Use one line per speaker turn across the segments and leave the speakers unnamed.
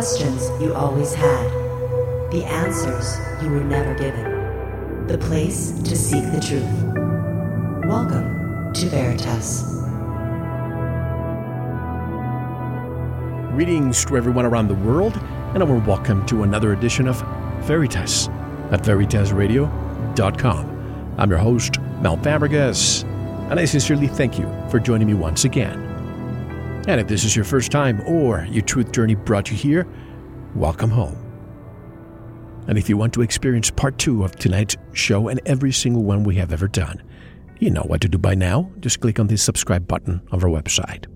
questions you always had, the answers you were never given, the place to seek the truth. Welcome to Veritas.
Greetings to everyone around the world, and a warm welcome to another edition of Veritas at veritasradio.com. I'm your host, Mel Fabregas, and I sincerely thank you for joining me once again. And if this is your first time or your truth journey brought you here, welcome home. And if you want to experience part two of tonight's show and every single one we have ever done, you know what to do by now. Just click on the subscribe button of our website.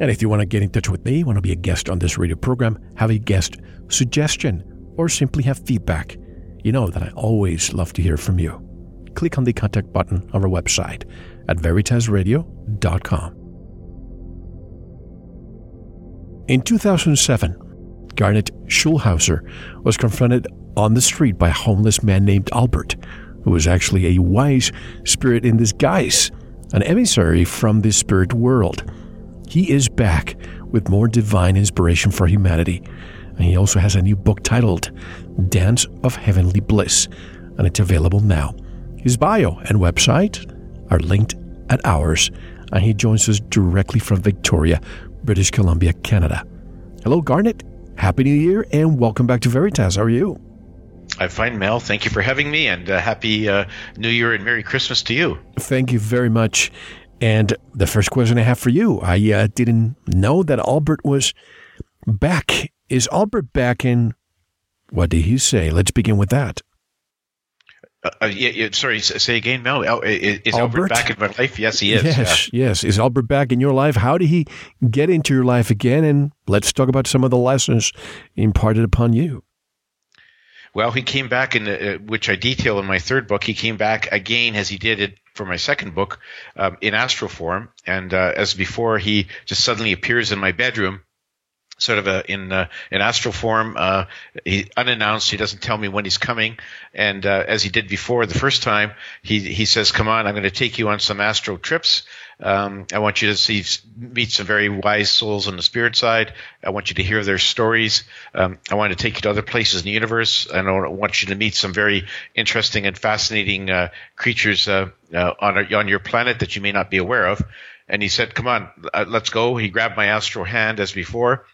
And if you want to get in touch with me, want to be a guest on this radio program, have a guest suggestion, or simply have feedback, you know that I always love to hear from you. Click on the contact button of our website at veritasradio.com. In 2007, Garnet Schulhauser was confronted on the street by a homeless man named Albert, who was actually a wise spirit in disguise, an emissary from the spirit world. He is back with more divine inspiration for humanity, and he also has a new book titled Dance of Heavenly Bliss, and it's available now. His bio and website are linked at ours, and he joins us directly from Victoria, British Columbia, Canada. Hello, Garnet. Happy New Year and welcome back to Veritas. How are you?
I find Mel. Thank you for having me, and uh, happy uh, New Year and Merry Christmas to you.
Thank you very much. And the first question I have for you, I uh, didn't know that Albert was back. Is Albert back in? What did he say? Let's begin with that.
Uh, uh, yeah, yeah, sorry, say again, Mel. Is Albert? Albert? back in my life? Yes, he is.
Yes, yeah. yes. Is Albert back in your life? How did he get into your life again? And let's talk about some of the lessons imparted upon you.
Well, he came back in the, uh, which I detail in my third book. He came back again as he did it for my second book um, in astral form, and uh, as before, he just suddenly appears in my bedroom sort of a, in uh, in astral form. Uh, he unannounced. He doesn't tell me when he's coming, and uh, as he did before the first time, he he says, "Come on, I'm going to take you on some astral trips. Um, I want you to see meet some very wise souls on the spirit side. I want you to hear their stories. Um, I want to take you to other places in the universe, and I want you to meet some very interesting and fascinating uh, creatures uh, on on your planet that you may not be aware of." And he said, "Come on, let's go." He grabbed my astral hand as before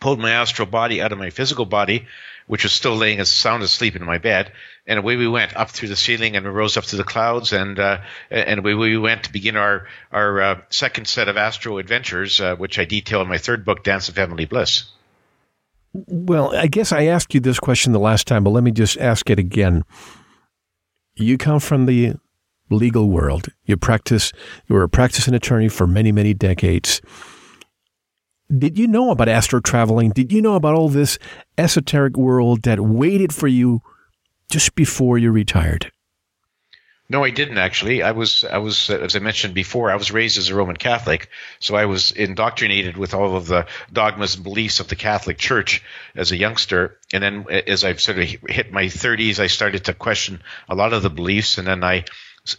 pulled my astral body out of my physical body, which was still laying as sound asleep in my bed, and away we went up through the ceiling and we rose up to the clouds, and uh, and away we went to begin our our uh, second set of astral adventures, uh, which I detail in my third book, Dance of Heavenly Bliss.
Well, I guess I asked you this question the last time, but let me just ask it again. You come from the legal world. You practice. You were a practicing attorney for many, many decades did you know about astro traveling? Did you know about all this esoteric world that waited for you just before you retired?
No, I didn't actually. I was, I was, as I mentioned before, I was raised as a Roman Catholic, so I was indoctrinated with all of the dogmas and beliefs of the Catholic Church as a youngster. And then, as I sort of hit my 30s, I started to question a lot of the beliefs, and then I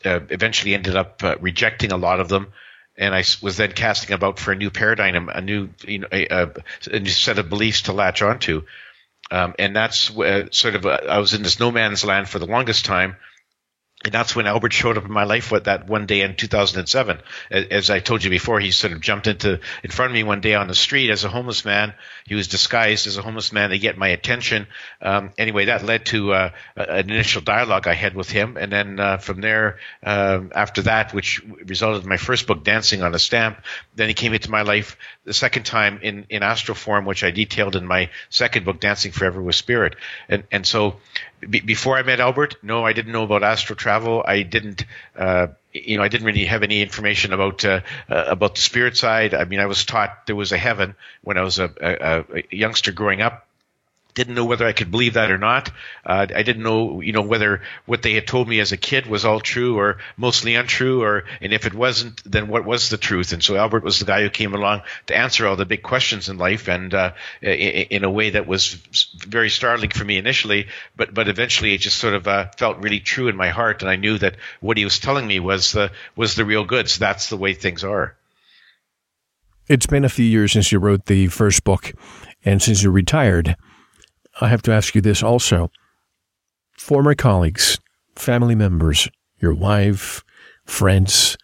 uh, eventually ended up uh, rejecting a lot of them and I was then casting about for a new paradigm, a new you know a, a new set of beliefs to latch onto, um, and that's uh, sort of a, I was in this no man's land for the longest time, and that's when Albert showed up in my life with that one day in 2007. As I told you before, he sort of jumped into in front of me one day on the street as a homeless man. He was disguised as a homeless man to get my attention. Um, anyway, that led to uh, an initial dialogue I had with him, and then uh, from there, uh, after that, which resulted in my first book, Dancing on a Stamp. Then he came into my life the second time in in astral form, which I detailed in my second book, Dancing Forever with Spirit. And and so before I met Albert, no, I didn't know about astral travel. I didn't, uh, you know, I didn't really have any information about uh, uh, about the spirit side. I mean, I was taught there was a heaven when I was a, a, a youngster growing up didn't know whether I could believe that or not. Uh, I didn't know, you know, whether what they had told me as a kid was all true or mostly untrue, or and if it wasn't, then what was the truth? And so Albert was the guy who came along to answer all the big questions in life, and uh, in, a way that was very startling for me initially, but but eventually it just sort of uh, felt really true in my heart, and I knew that what he was telling me was the was the real goods. So that's the way things are.
It's been a few years since you wrote the first book And since you're retired, I have to ask you this also. Former colleagues, family members, your wife, friends,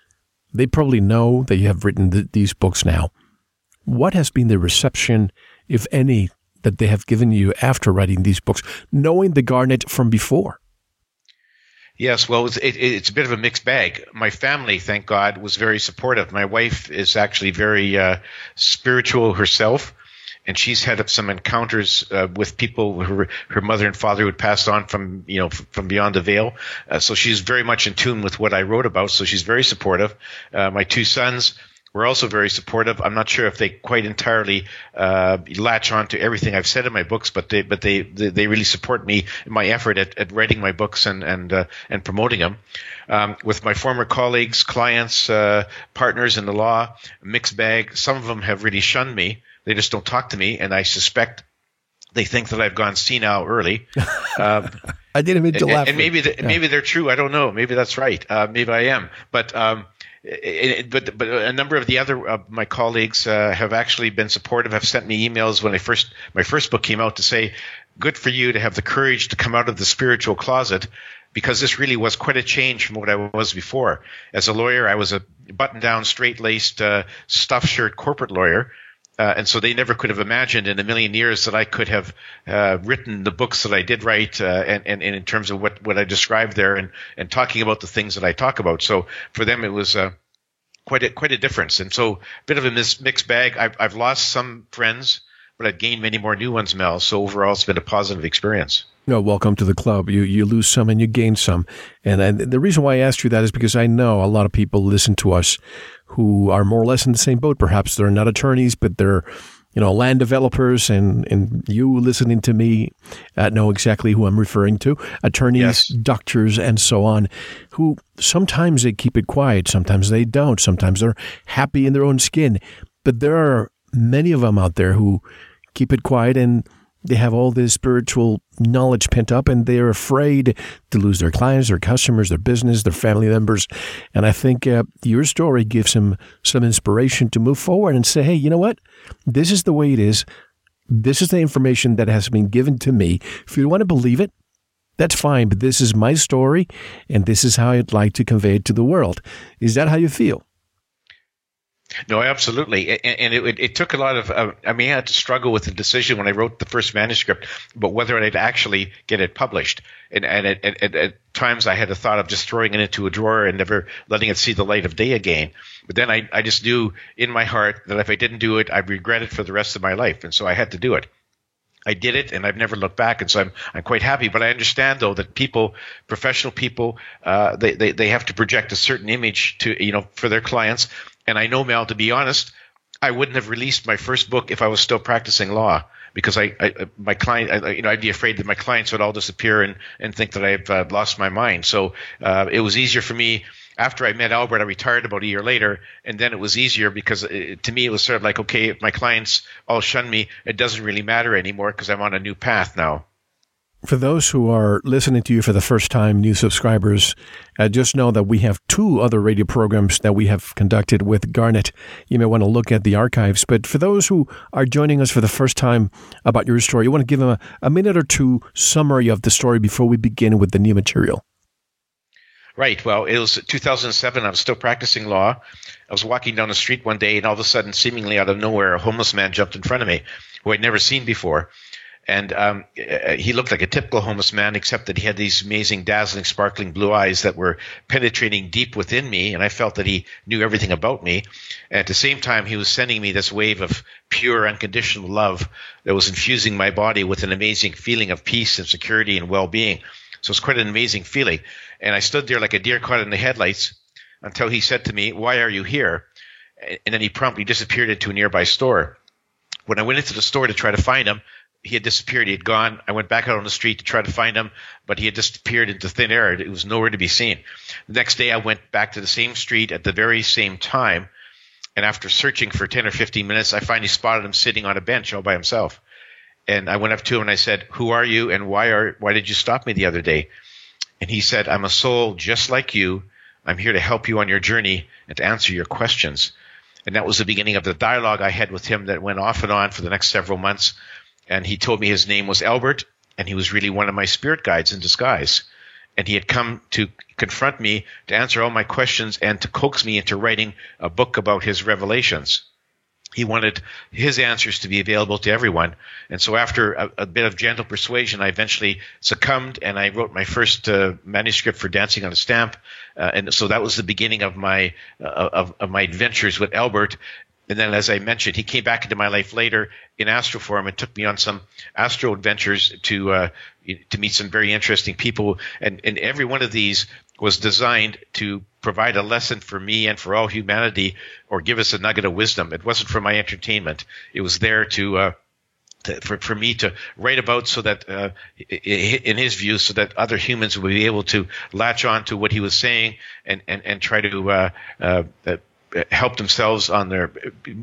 they probably know that you have written th- these books now. What has been the reception, if any, that they have given you after writing these books, knowing the Garnet from before?
Yes, well, it's, it, it's a bit of a mixed bag. My family, thank God, was very supportive. My wife is actually very uh, spiritual herself, and she's had some encounters uh, with people her, her mother and father who had passed on from you know from beyond the veil. Uh, so she's very much in tune with what I wrote about. So she's very supportive. Uh, my two sons were also very supportive. I'm not sure if they quite entirely uh, latch on to everything I've said in my books, but they but they they really support me in my effort at, at writing my books and and uh, and promoting them. Um, with my former colleagues, clients, uh, partners in the law, mixed bag. Some of them have really shunned me. They just don't talk to me, and I suspect they think that I've gone senile early.
Um, I didn't mean to
and,
laugh.
And maybe the, yeah. maybe they're true. I don't know. Maybe that's right. Uh, maybe I am. But um, it, but but a number of the other uh, my colleagues uh, have actually been supportive. Have sent me emails when I first my first book came out to say, "Good for you to have the courage to come out of the spiritual closet." Because this really was quite a change from what I was before. As a lawyer, I was a button-down, straight-laced, uh, stuff shirt corporate lawyer, uh, and so they never could have imagined in a million years that I could have uh, written the books that I did write, uh, and, and, and, in terms of what, what I described there, and, and talking about the things that I talk about. So for them, it was uh, quite a, quite a difference. And so a bit of a mis- mixed bag. I've, I've lost some friends, but I've gained many more new ones, Mel. So overall, it's been a positive experience.
No, welcome to the club. You you lose some and you gain some, and I, the reason why I asked you that is because I know a lot of people listen to us who are more or less in the same boat. Perhaps they're not attorneys, but they're you know land developers, and and you listening to me uh, know exactly who I'm referring to. Attorneys, yes. doctors, and so on, who sometimes they keep it quiet, sometimes they don't, sometimes they're happy in their own skin, but there are many of them out there who keep it quiet and they have all this spiritual knowledge pent up and they're afraid to lose their clients, their customers, their business, their family members. And I think uh, your story gives them some inspiration to move forward and say, hey, you know what? This is the way it is. This is the information that has been given to me. If you want to believe it, that's fine, but this is my story and this is how I'd like to convey it to the world. Is that how you feel?
No, absolutely, and it, it took a lot of. Uh, I mean, I had to struggle with the decision when I wrote the first manuscript, but whether I'd actually get it published. And, and at, at, at, times, I had the thought of just throwing it into a drawer and never letting it see the light of day again. But then I, I just knew in my heart that if I didn't do it, I'd regret it for the rest of my life, and so I had to do it. I did it, and I've never looked back, and so I'm I'm quite happy. But I understand though that people, professional people, uh, they, they they have to project a certain image to you know for their clients, and I know Mel, to be honest, I wouldn't have released my first book if I was still practicing law because I, I my client, I, you know, I'd be afraid that my clients would all disappear and, and think that I've uh, lost my mind. So uh, it was easier for me after I met Albert. I retired about a year later, and then it was easier because it, to me it was sort of like, okay, if my clients all shun me, it doesn't really matter anymore because I'm on a new path now.
For those who are listening to you for the first time, new subscribers, uh, just know that we have two other radio programs that we have conducted with Garnet. You may want to look at the archives. But for those who are joining us for the first time about your story, you want to give them a, a minute or two summary of the story before we begin with the new material.
Right. Well, it was 2007. I was still practicing law. I was walking down the street one day, and all of a sudden, seemingly out of nowhere, a homeless man jumped in front of me, who I'd never seen before and um, uh, he looked like a typical homeless man, except that he had these amazing, dazzling, sparkling blue eyes that were penetrating deep within me, and I felt that he knew everything about me. And at the same time, he was sending me this wave of pure, unconditional love that was infusing my body with an amazing feeling of peace and security and well-being. So it's quite an amazing feeling. And I stood there like a deer caught in the headlights until he said to me, "Why are you here?" And then he promptly disappeared into a nearby store. When I went into the store to try to find him, he had disappeared. He had gone. I went back out on the street to try to find him, but he had disappeared into thin air. It was nowhere to be seen. The next day, I went back to the same street at the very same time, and after searching for 10 or 15 minutes, I finally spotted him sitting on a bench all by himself. And I went up to him and I said, "Who are you, and why are why did you stop me the other day?" And he said, "I'm a soul just like you. I'm here to help you on your journey and to answer your questions." And that was the beginning of the dialogue I had with him that went off and on for the next several months. And he told me his name was Albert, and he was really one of my spirit guides in disguise. And he had come to confront me, to answer all my questions, and to coax me into writing a book about his revelations he wanted his answers to be available to everyone. And so, after a, a bit of gentle persuasion, I eventually succumbed and I wrote my first uh, manuscript for Dancing on a Stamp. Uh, and so that was the beginning of my uh, of, of my adventures with Albert. And then, as I mentioned, he came back into my life later in astral form and took me on some astral adventures to uh, to meet some very interesting people. And, and every one of these was designed to provide a lesson for me and for all humanity, or give us a nugget of wisdom. It wasn't for my entertainment. It was there to. Uh, for, for me to write about so that uh, in his view so that other humans would be able to latch on to what he was saying and, and, and try to uh, uh, help themselves on their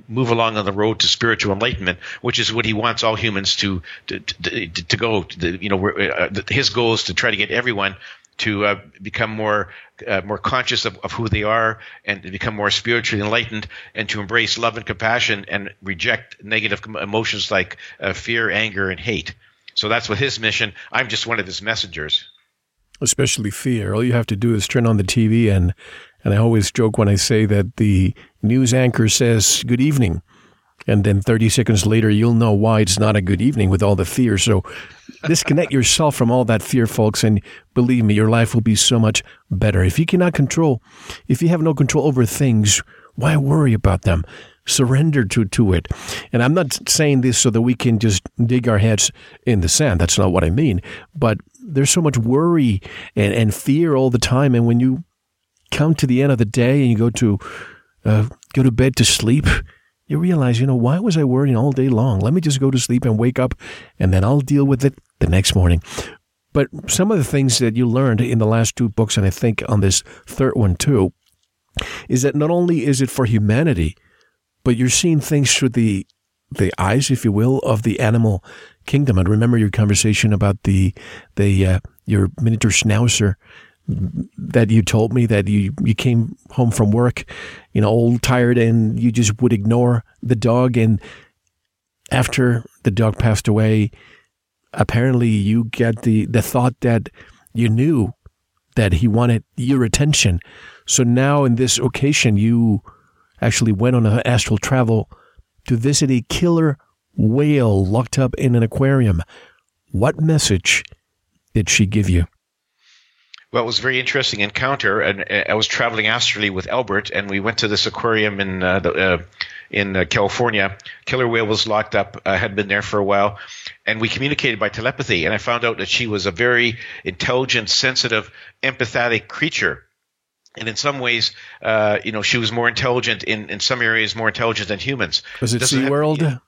move along on the road to spiritual enlightenment, which is what he wants all humans to to to, to go. To, you know, uh, his goal is to try to get everyone to uh, become more uh, more conscious of, of who they are and to become more spiritually enlightened and to embrace love and compassion and reject negative emotions like uh, fear, anger, and hate. So that's what his mission. I'm just one of his messengers.
Especially fear. All you have to do is turn on the TV and and I always joke when I say that the news anchor says, Good evening. And then 30 seconds later, you'll know why it's not a good evening with all the fear. So disconnect yourself from all that fear, folks. And believe me, your life will be so much better. If you cannot control, if you have no control over things, why worry about them? Surrender to, to it. And I'm not saying this so that we can just dig our heads in the sand. That's not what I mean. But there's so much worry and, and fear all the time. And when you come to the end of the day and you go to uh, go to bed to sleep, you realize, you know, why was I worrying all day long? Let me just go to sleep and wake up, and then I'll deal with it the next morning. But some of the things that you learned in the last two books, and I think on this third one too, is that not only is it for humanity, but you're seeing things through the the eyes, if you will, of the animal kingdom. And remember your conversation about the the uh, your miniature schnauzer that you told me that you, you came home from work, you know, old, tired, and you just would ignore the dog. And after the dog passed away, apparently you get the, the thought that you knew that he wanted your attention. So now in this occasion, you actually went on an astral travel to visit a killer whale locked up in an aquarium. What message did she give you?
Well, it was a very interesting encounter, and uh, I was traveling astrally with Albert, and we went to this aquarium in uh, the, uh, in uh, California. Killer whale was locked up, uh, had been there for a while, and we communicated by telepathy. And I found out that she was a very intelligent, sensitive, empathetic creature. And in some ways, uh, you know, she was more intelligent in, in some areas, more intelligent than humans.
Was it SeaWorld?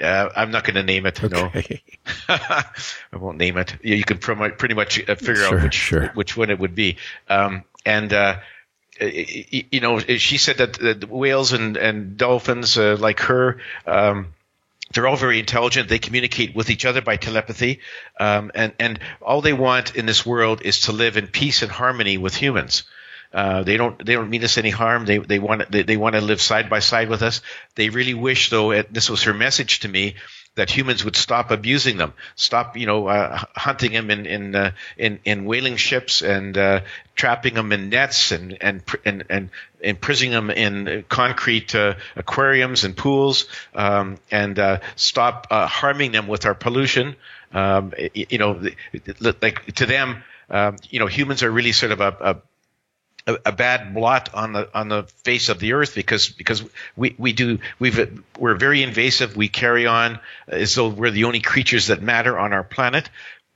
Uh, I'm not going to name it. Okay. No, I won't name it. You, you can pretty much uh, figure sure, out which sure. which one it would be. Um, and uh, you know, she said that the whales and and dolphins uh, like her. Um, they're all very intelligent. They communicate with each other by telepathy, um, and and all they want in this world is to live in peace and harmony with humans. Uh, they don't they don't mean us any harm. They they want they, they want to live side by side with us. They really wish, though, this was her message to me, that humans would stop abusing them, stop you know uh, hunting them in in uh, in, in whaling ships and uh, trapping them in nets and and and and imprisoning them in concrete uh, aquariums and pools, um, and uh, stop harming them with our pollution. Um, you know, like to them, um, you know, humans are really sort of a, a a, a, bad blot on the on the face of the earth because because we, we do we've we're very invasive. We carry on as though we're the only creatures that matter on our planet.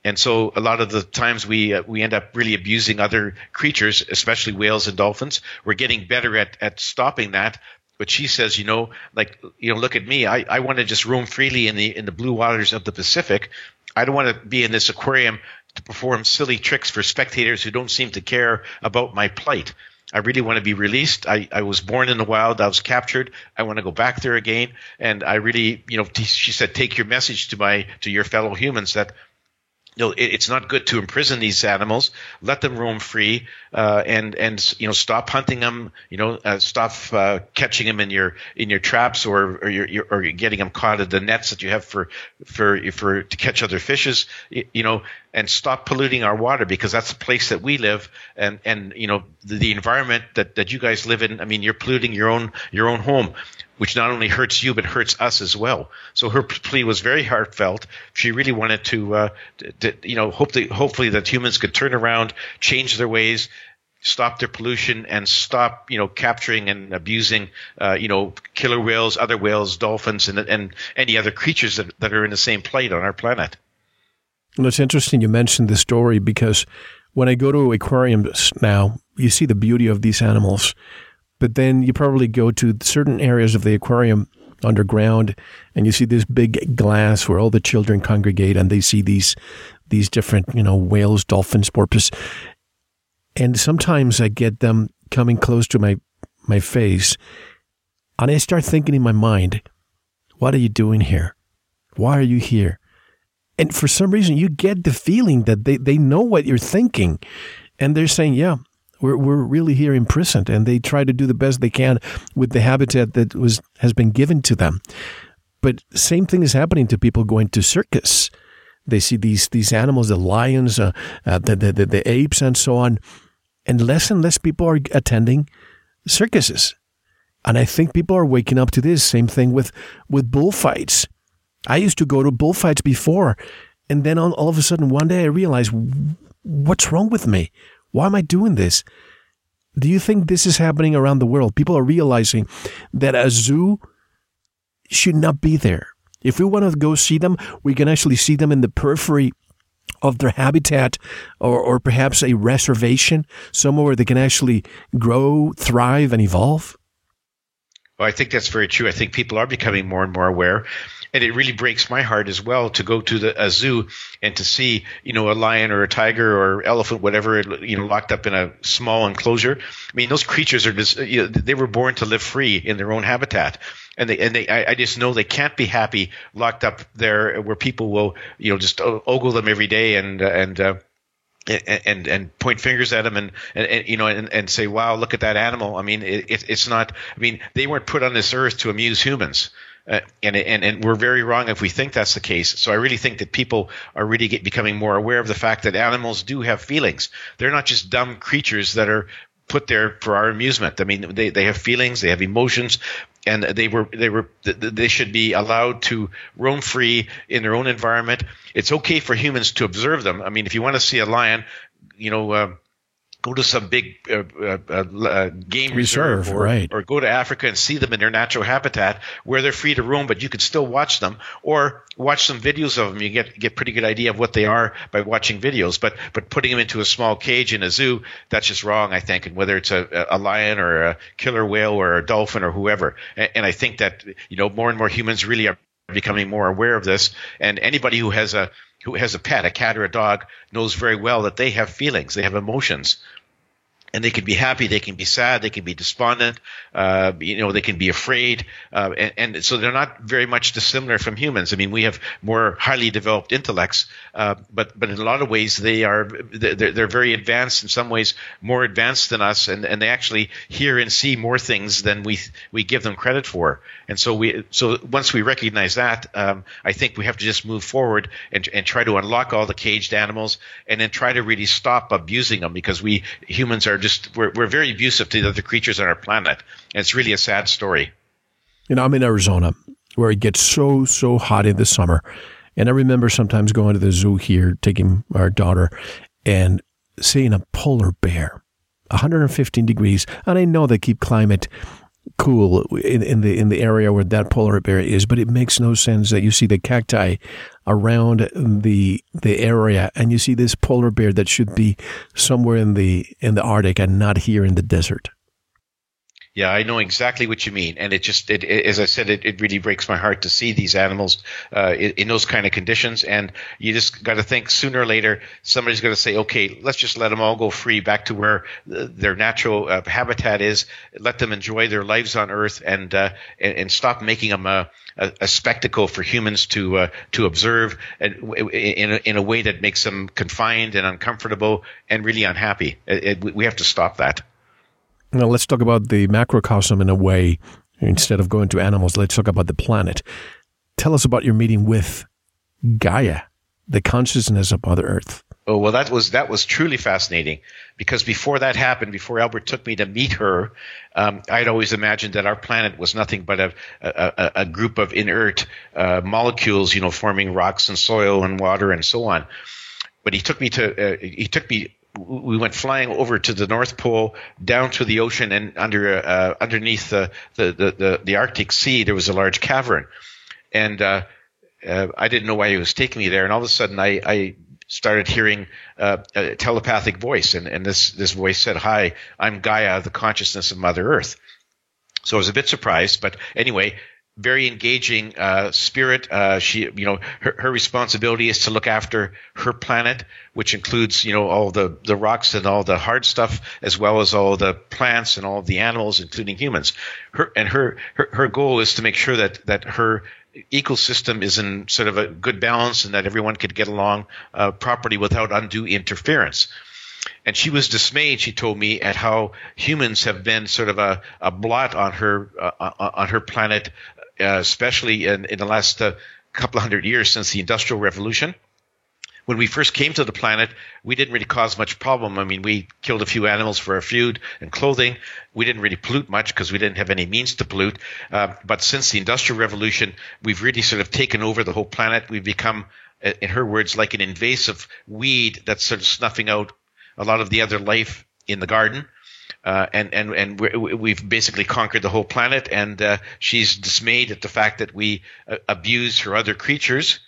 And so a lot of the times we uh, we end up really abusing other creatures, especially whales and dolphins. We're getting better at, at stopping that. But she says, you know, like you know, look at me. I, I want to just roam freely in the in the blue waters of the Pacific. I don't want to be in this aquarium to perform silly tricks for spectators who don't seem to care about my plight. I really want to be released. I, I was born in the wild. I was captured. I want to go back there again. And I really, you know, t- she said, take your message to my, to your fellow humans that you know, it, it's not good to imprison these animals. Let them roam free, uh, and and you know, stop hunting them. You know, uh, stop uh, catching them in your in your traps or or you're, or getting them caught in the nets that you have for for for to catch other fishes. You know, and stop polluting our water because that's the place that we live, and and you know, the, the environment that that you guys live in. I mean, you're polluting your own your own home which not only hurts you but hurts us as well. So her plea was very heartfelt. She really wanted to, uh, to you know, hope that, hopefully that humans could turn around, change their ways, stop their pollution, and stop, you know, capturing and abusing, uh, you know, killer whales, other whales, dolphins, and and any other creatures that, that are in the same plight on our planet.
Well, it's interesting you mentioned this story because when I go to aquariums now, you see the beauty of these animals but then you probably go to certain areas of the aquarium underground and you see this big glass where all the children congregate and they see these these different, you know, whales, dolphins, porpoise. And sometimes I get them coming close to my my face and I start thinking in my mind, what are you doing here? Why are you here? And for some reason you get the feeling that they, they know what you're thinking. And they're saying, Yeah, we're, we're really here imprisoned and they try to do the best they can with the habitat that was has been given to them. But same thing is happening to people going to circus. They see these these animals, the lions, uh, uh, the, the, the the apes, and so on, and less and less people are attending circuses. And I think people are waking up to this. Same thing with with bullfights. I used to go to bullfights before, and then all, all of a sudden one day I realized, what's wrong with me? Why am I doing this? Do you think this is happening around the world? People are realizing that a zoo should not be there. If we want to go see them, we can actually see them in the periphery of their habitat or, or perhaps a reservation, somewhere where they can actually grow, thrive, and evolve.
Well, I think that's very true. I think people are becoming more and more aware and it really breaks my heart as well to go to the a zoo and to see you know a lion or a tiger or elephant whatever you know locked up in a small enclosure. I mean those creatures are just you know, they were born to live free in their own habitat. And they and they I, I, just know they can't be happy locked up there where people will you know just ogle them every day and and uh, and and point fingers at them and, and, and you know and, and say wow look at that animal. I mean it, it's not i mean they weren't put on this earth to amuse humans uh, and, and and we're very wrong if we think that's the case. So I really think that people are really get, becoming more aware of the fact that animals do have feelings. They're not just dumb creatures that are put there for our amusement. I mean, they, they have feelings, they have emotions, and they were they were they should be allowed to roam free in their own environment. It's okay for humans to observe them. I mean, if you want to see a lion, you know. Uh, go to some big uh, uh, uh, uh game reserve, reserve or,
right.
or go to Africa and see them in their natural habitat where they're free to roam, but you can still watch them or watch some videos of them. You get get pretty good idea of what they are by watching videos. But but putting them into a small cage in a zoo, that's just wrong, I think. And whether it's a, a lion or a killer whale or a dolphin or whoever, and, and I think that you know more and more humans really are becoming more aware of this. And anybody who has a who has a pet, a cat or a dog, knows very well that they have feelings, they have emotions and they can be happy, they can be sad, they can be despondent, uh, you know, they can be afraid, uh, and, and, so they're not very much dissimilar from humans. I mean, we have more highly developed intellects, uh, but but in a lot of ways they are they're, they're very advanced in some ways, more advanced than us, and, and they actually hear and see more things than we we give them credit for. And so we so once we recognize that, um, I think we have to just move forward and and try to unlock all the caged animals, and then try to really stop abusing them because we humans are just we're, we're very abusive to the other creatures on our planet, and it's really a sad story.
You know, I'm in Arizona where it gets so so hot in the summer, and I remember sometimes going to the zoo here, taking our daughter, and seeing a polar bear, 115 degrees, and I know they keep climate cool in, in, the in the area where that polar bear is, but it makes no sense that you see the cacti around the the area and you see this polar bear that should be somewhere in the in the Arctic and not here in the desert.
Yeah, I know exactly what you mean, and it just, it, it, as I said, it, it really breaks my heart to see these animals uh, in, in, those kind of conditions. And you just got to think sooner or later somebody's going to say, okay, let's just let them all go free back to where their natural uh, habitat is. Let them enjoy their lives on Earth, and uh, and, and, stop making them a, a, a spectacle for humans to uh, to observe, and in a, in a way that makes them confined and uncomfortable and really unhappy. we have to stop that.
Now, let's talk about the macrocosm in a way. Instead of going to animals, let's talk about the planet. Tell us about your meeting with Gaia, the consciousness of Mother Earth.
Oh well, that was that was truly fascinating because before that happened, before Albert took me to meet her, um, I'd always imagined that our planet was nothing but a a, a group of inert uh, molecules, you know, forming rocks and soil and water and so on. But he took me to uh, he took me we went flying over to the North Pole, down to the ocean, and under uh, underneath the, the, the, the, Arctic Sea, there was a large cavern. And uh, uh, I didn't know why he was taking me there. And all of a sudden, I, I started hearing uh, a telepathic voice, and, and this, this voice said, Hi, I'm Gaia, the consciousness of Mother Earth. So I was a bit surprised, but anyway, very engaging uh, spirit. Uh, she, you know, her, her, responsibility is to look after her planet, which includes, you know, all the, the rocks and all the hard stuff, as well as all the plants and all the animals, including humans. Her and her, her, her goal is to make sure that that her ecosystem is in sort of a good balance and that everyone could get along uh, properly without undue interference. And she was dismayed, she told me, at how humans have been sort of a, a blot on her uh, on her planet especially in, in the last uh, couple hundred years since the Industrial Revolution. When we first came to the planet, we didn't really cause much problem. I mean, we killed a few animals for our food and clothing. We didn't really pollute much because we didn't have any means to pollute. Uh, but since the Industrial Revolution, we've really sort of taken over the whole planet. We've become, in her words, like an invasive weed that's sort of snuffing out a lot of the other life in the garden. Uh, and and and we have basically conquered the whole planet. And uh, she's dismayed at the fact that we uh, abuse her other creatures,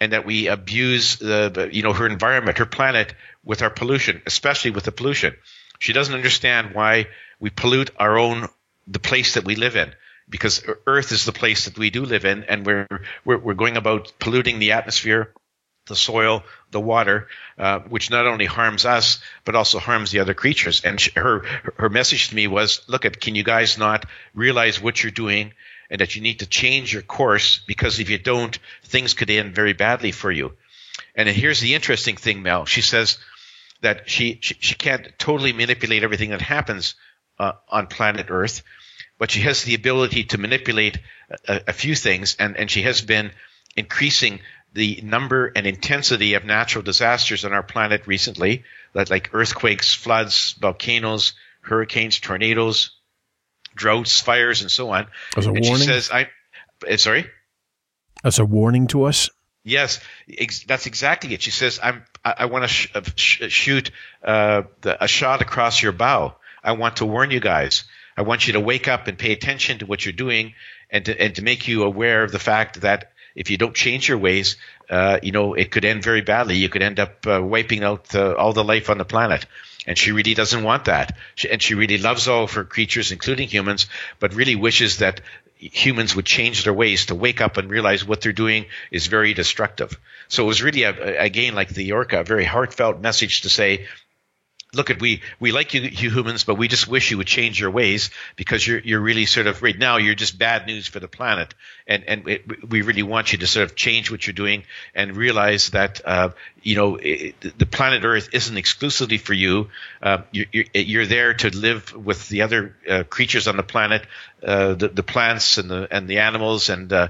and that we abuse the you know her environment, her planet, with our pollution, especially with the pollution. She doesn't understand why we pollute our own the place that we live in because Earth is the place that we do live in, and we're we're, we're going about polluting the atmosphere the soil, the water, uh, which not only harms us but also harms the other creatures. And she, her her message to me was, "Look, at can you guys not realize what you're doing, and that you need to change your course because if you don't, things could end very badly for you." And here's the interesting thing, Mel. She says that she she, she can't totally manipulate everything that happens uh, on planet Earth, but she has the ability to manipulate a, a few things, and and she has been increasing the number and intensity of natural disasters on our planet recently, like earthquakes, floods, volcanoes, hurricanes, tornadoes, droughts, fires, and so on.
As a
and
warning.
She says, "I." Eh, sorry.
As a warning to us.
Yes, ex- that's exactly it. She says, "I'm. I, I want to sh- uh, sh- shoot uh, the, a shot across your bow. I want to warn you guys. I want you to wake up and pay attention to what you're doing, and to, and to make you aware of the fact that if you don't change your ways, uh, you know, it could end very badly. You could end up uh, wiping out all the life on the planet. And she really doesn't want that. She, and she really loves all of her creatures, including humans, but really wishes that humans would change their ways to wake up and realize what they're doing is very destructive. So it was really, a, again, like the Orca, a very heartfelt message to say, look at we we like you, you, humans, but we just wish you would change your ways because you're you're really sort of right now you're just bad news for the planet, and and it, we really want you to sort of change what you're doing and realize that uh, you know it, the planet Earth isn't exclusively for you. Uh, you're, you're there to live with the other uh, creatures on the planet, uh, the the plants and the and the animals, and uh,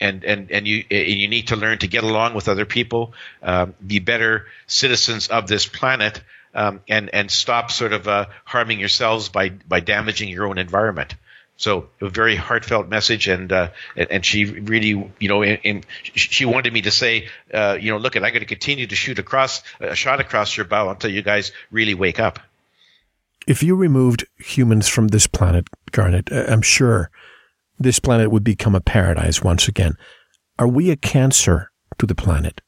and and and you and you need to learn to get along with other people, uh, be better citizens of this planet um, and and stop sort of uh, harming yourselves by by damaging your own environment. So a very heartfelt message, and uh, and she really, you know, in, in, she wanted me to say, uh, you know, look, at I'm going to continue to shoot across a shot across your bow until you guys really wake up.
If you removed humans from this planet, Garnet, uh, I'm sure this planet would become a paradise once again. Are we a cancer to the planet?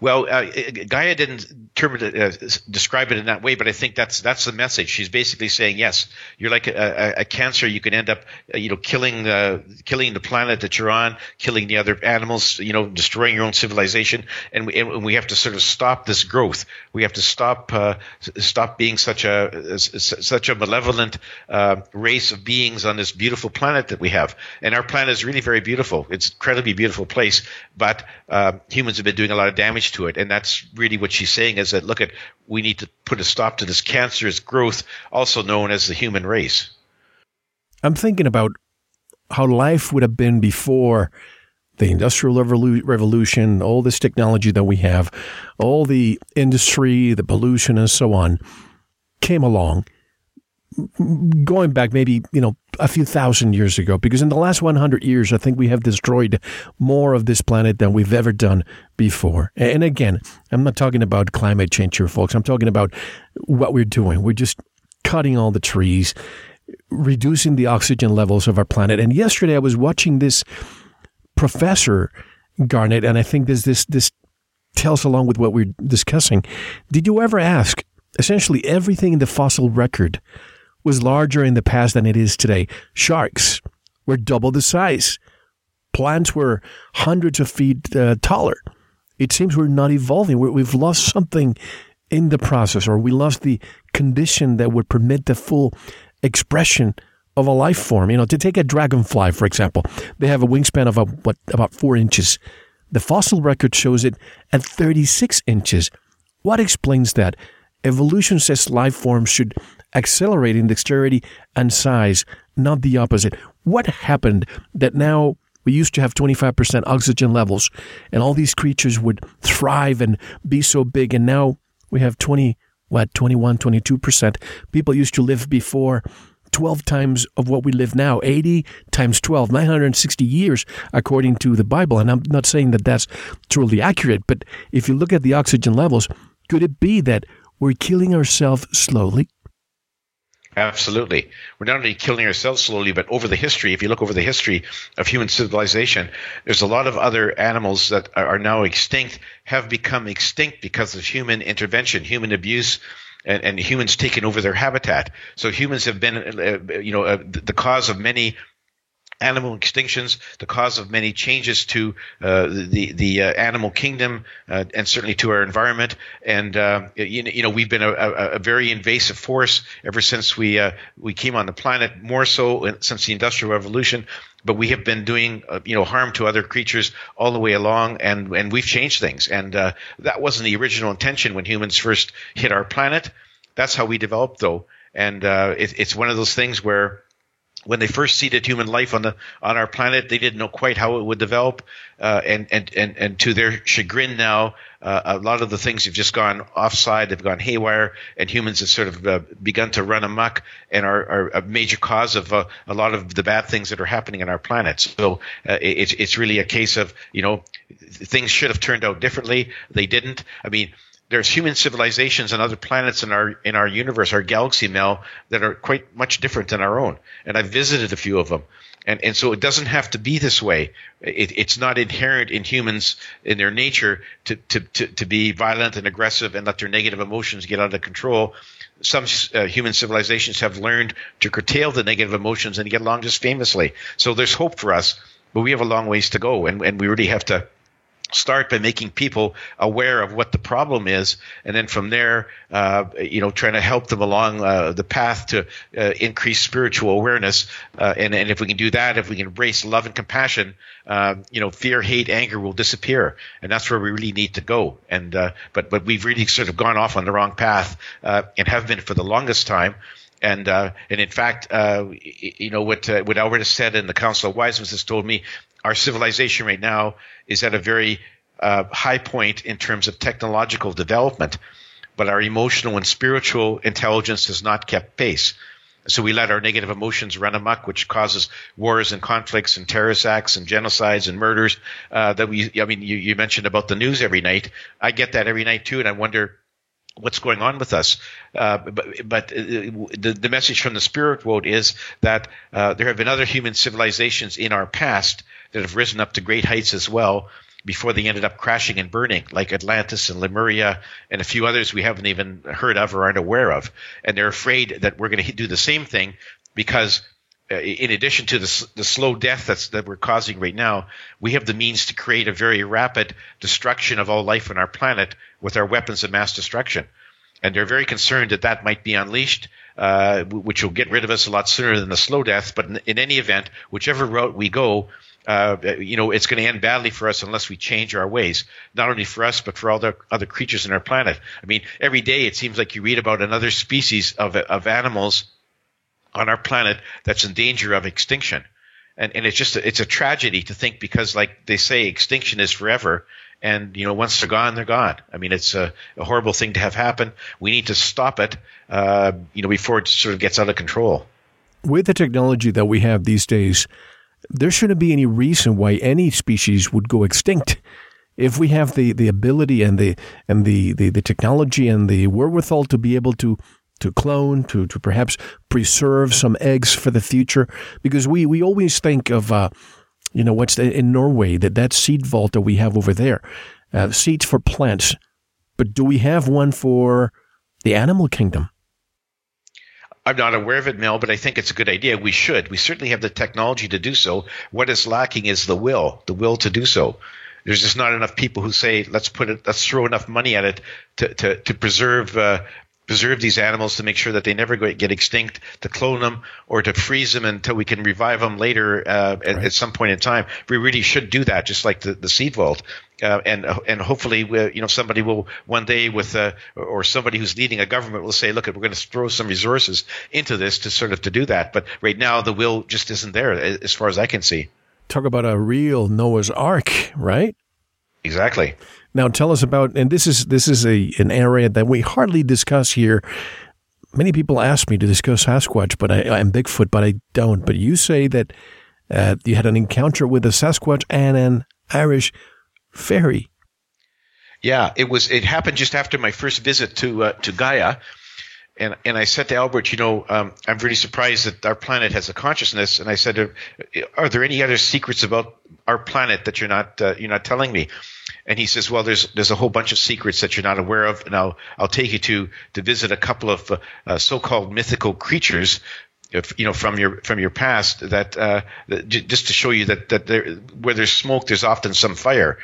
Well, uh, Gaia didn't it, uh, describe it in that way, but I think that's that's the message. She's basically saying, yes, you're like a, a, a cancer. You can end up, uh, you know, killing the killing the planet that you're on, killing the other animals, you know, destroying your own civilization, and we, and we have to sort of stop this growth. We have to stop uh, stop being such a such a malevolent uh, race of beings on this beautiful planet that we have. And our planet is really very beautiful. It's an incredibly beautiful place, but uh, humans have been doing a lot of damage to it, and that's really what she's saying is that look at we need to put a stop to this cancerous growth, also known as the human race.
I'm thinking about how life would have been before the industrial revolution, all this technology that we have, all the industry, the pollution, and so on came along. Going back maybe, you know, a few thousand years ago, because in the last 100 years, I think we have destroyed more of this planet than we've ever done before. And again, I'm not talking about climate change here, folks. I'm talking about what we're doing. We're just cutting all the trees, reducing the oxygen levels of our planet. And yesterday I was watching this professor Garnet, and I think this this this tells along with what we're discussing. Did you ever ask? Essentially, everything in the fossil record was larger in the past than it is today. Sharks were double the size. Plants were hundreds of feet uh, taller. It seems we're not evolving. we we've lost something in the process, or we lost the condition that would permit the full expression of a life form. You know, to take a dragonfly, for example, they have a wingspan of a, what about four inches. The fossil record shows it at 36 inches. What explains that? Evolution says life forms should accelerate in dexterity and size, not the opposite. What happened that now we used to have 25% oxygen levels and all these creatures would thrive and be so big, and now we have 20, what, 21, 22%. People used to live before 12 times of what we live now, 80 times 12, 960 years, according to the Bible. And I'm not saying that that's truly accurate, but if you look at the oxygen levels, could it be that we're killing ourselves slowly?
Absolutely. We're not only killing ourselves slowly, but over the history, if you look over the history of human civilization, there's a lot of other animals that are now extinct, have become extinct because of human intervention, human abuse, and, and humans taking over their habitat. So humans have been, uh, you know, uh, the cause of many animal extinctions, the cause of many changes to uh, the the uh, animal kingdom, uh, and certainly to our environment. And uh, you, you, know, we've been a, a, a, very invasive force ever since we uh, we came on the planet. More so since the Industrial Revolution. But we have been doing, uh, you know, harm to other creatures all the way along, and and we've changed things. And that wasn't the original intention when humans first hit our planet. That's how we developed, though. And it, it's one of those things where when they first seeded human life on the on our planet, they didn't know quite how it would develop, uh, and, and and and to their chagrin now, uh, a lot of the things have just gone offside, they've gone haywire, and humans have sort of uh, begun to run amok and are, are a major cause of uh, a lot of the bad things that are happening on our planet. So uh, it's it's really a case of you know things should have turned out differently, they didn't. I mean there's human civilizations on other planets in our in our universe, our galaxy now, that are quite much different than our own. And I've visited a few of them. And, and so it doesn't have to be this way. It, it's not inherent in humans, in their nature, to, to, to, to, be violent and aggressive and let their negative emotions get out of control. Some uh, human civilizations have learned to curtail the negative emotions and get along just famously. So there's hope for us, but we have a long ways to go, and, and we really have to start by making people aware of what the problem is and then from there uh, you know trying to help them along uh, the path to uh, increase spiritual awareness. Uh, and, and if we can do that if we can embrace love and compassion uh, you know fear hate anger will disappear. And that's where we really need to go. And uh, but but we've really sort of gone off on the wrong path and have been for the longest time. And uh, and in fact, uh, you know what uh, what Albert has said in the Council of Wise has told me our civilization right now is at a very uh, high point in terms of technological development, but our emotional and spiritual intelligence has not kept pace. So we let our negative emotions run amok, which causes wars and conflicts and terrorist acts and genocides and murders. Uh, that we, I mean, you, you mentioned about the news every night. I get that every night too, and I wonder what's going on with us. Uh, but, but uh, the, the message from the spirit world is that uh, there have been other human civilizations in our past that have risen up to great heights as well. before they ended up crashing and burning, like Atlantis and Lemuria and a few others we haven't even heard of or aren't aware of. And they're afraid that we're going to do the same thing because in addition to the, the slow death that's, that we're causing right now, we have the means to create a very rapid destruction of all life on our planet with our weapons of mass destruction. And they're very concerned that that might be unleashed, uh, which will get rid of us a lot sooner than the slow death. But in, in any event, whichever route we go, uh, you know, it's going to end badly for us unless we change our ways. Not only for us, but for all the other creatures in our planet. I mean, every day it seems like you read about another species of of animals on our planet that's in danger of extinction. And, and it's just a, it's a tragedy to think because like they say extinction is forever and you know once they're gone they're gone. I mean it's a, a horrible thing to have happen. We need to stop it uh, you know before it sort of gets out of control.
With the technology that we have these days there shouldn't be any reason why any species would go extinct. If we have the, the ability and the and the, the, the technology and the wherewithal to be able to to clone, to, to perhaps preserve some eggs for the future? Because we, we always think of, uh, you know, what's the, in Norway, that, that seed vault that we have over there, uh, seeds for plants. But do we have one for the animal kingdom?
I'm not aware of it, Mel, but I think it's a good idea. We should. We certainly have the technology to do so. What is lacking is the will, the will to do so. There's just not enough people who say, let's put it, let's throw enough money at it to, to, to preserve uh, preserve these animals to make sure that they never get extinct, to clone them or to freeze them until we can revive them later uh, right. at, at, some point in time. We really should do that, just like the, the seed vault. Uh, and and hopefully, uh, you know, somebody will one day with uh, or somebody who's leading a government will say, look, we're going to throw some resources into this to sort of to do that. But right now, the will just isn't there, as far as I can see.
Talk about a real Noah's Ark, right?
Exactly.
Now tell us about, and this is this is a an area that we hardly discuss here. Many people ask me to discuss Sasquatch, but I, am Bigfoot, but I don't. But you say that uh, you had an encounter with a Sasquatch and an Irish fairy.
Yeah, it was. It happened just after my first visit to uh, to Gaia, and and I said to Albert, you know, um, I'm really surprised that our planet has a consciousness. And I said, are there any other secrets about our planet that you're not uh, you're not telling me? And he says, "Well, there's there's a whole bunch of secrets that you're not aware of, and I'll I'll take you to to visit a couple of uh, uh, so-called mythical creatures." If, you know from your from your past that, uh, that just to show you that that there, where there's smoke there's often some fire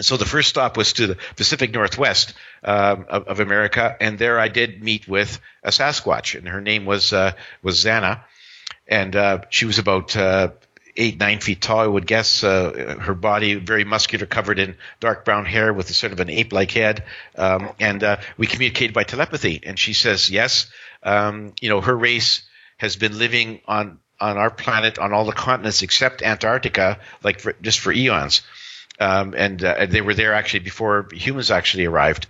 so the first stop was to the Pacific Northwest um, of, of, America, and there I did meet with a Sasquatch, and her name was uh, was Xana, and uh, she was about uh, eight, nine feet tall, I would guess. Uh, her body very muscular, covered in dark brown hair with a sort of an ape like head. Um, and uh, we communicated by telepathy. And she says, yes, um, you know, her race has been living on, on our planet on all the continents except Antarctica, like for, just for eons. Um, and, uh, they were there actually before humans actually arrived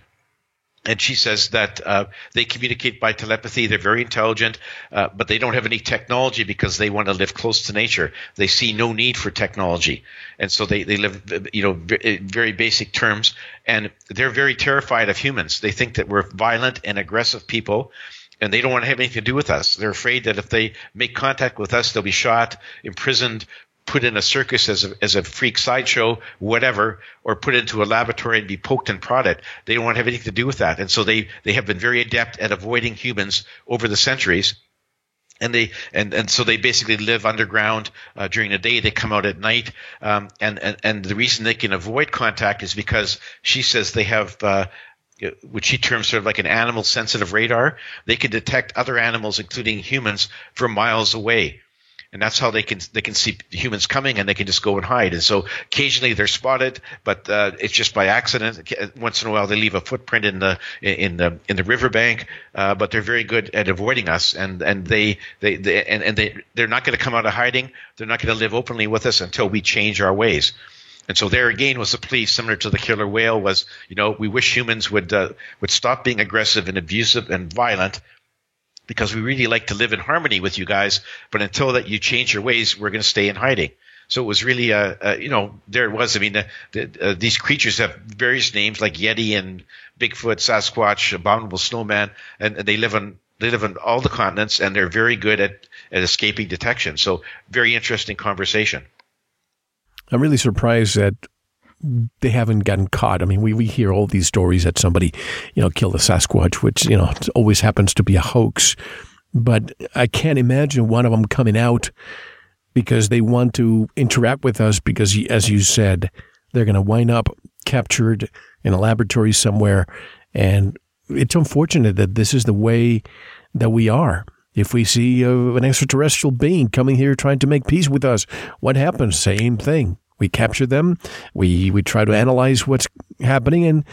and she says that uh, they communicate by telepathy. They're very intelligent, uh, but they don't have any technology because they want to live close to nature. They see no need for technology, and so they, they live, you know, very basic terms. And they're very terrified of humans. They think that we're violent and aggressive people, and they don't want to have anything to do with us. They're afraid that if they make contact with us, they'll be shot, imprisoned, put in a circus as a, as a freak sideshow, whatever, or put into a laboratory and be poked and prodded. They don't want to have anything to do with that. And so they, they have been very adept at avoiding humans over the centuries. And they and, and so they basically live underground uh, during the day. They come out at night, um, and, and and the reason they can avoid contact is because she says they have uh, which she terms sort of like an animal sensitive radar. They can detect other animals, including humans, from miles away and that's how they can they can see humans coming and they can just go and hide. And so occasionally they're spotted, but uh, it's just by accident. Once in a while they leave a footprint in the in the in the riverbank, uh, but they're very good at avoiding us. And and they they, they and, and they they're not going to come out of hiding. They're not going to live openly with us until we change our ways. And so there again was a plea similar to the killer whale was, you know, we wish humans would uh, would stop being aggressive and abusive and violent because we really like to live in harmony with you guys. But until that you change your ways, we're going to stay in hiding. So it was really a, a you know, there it was. I mean, the, uh, these creatures have various names like Yeti and Bigfoot, Sasquatch, Abominable Snowman, and, and they live on they live on all the continents, and they're very good at, at escaping detection. So very interesting conversation.
I'm really surprised that they haven't gotten caught. I mean, we, we hear all these stories that somebody, you know, killed a Sasquatch, which, you know, always happens to be a hoax. But I can't imagine one of them coming out because they want to interact with us because, as you said, they're going to wind up captured in a laboratory somewhere. And it's unfortunate that this is the way that we are. If we see uh, an extraterrestrial being coming here trying to make peace with us, what happens? Same thing. We capture them. We we try to analyze what's happening, and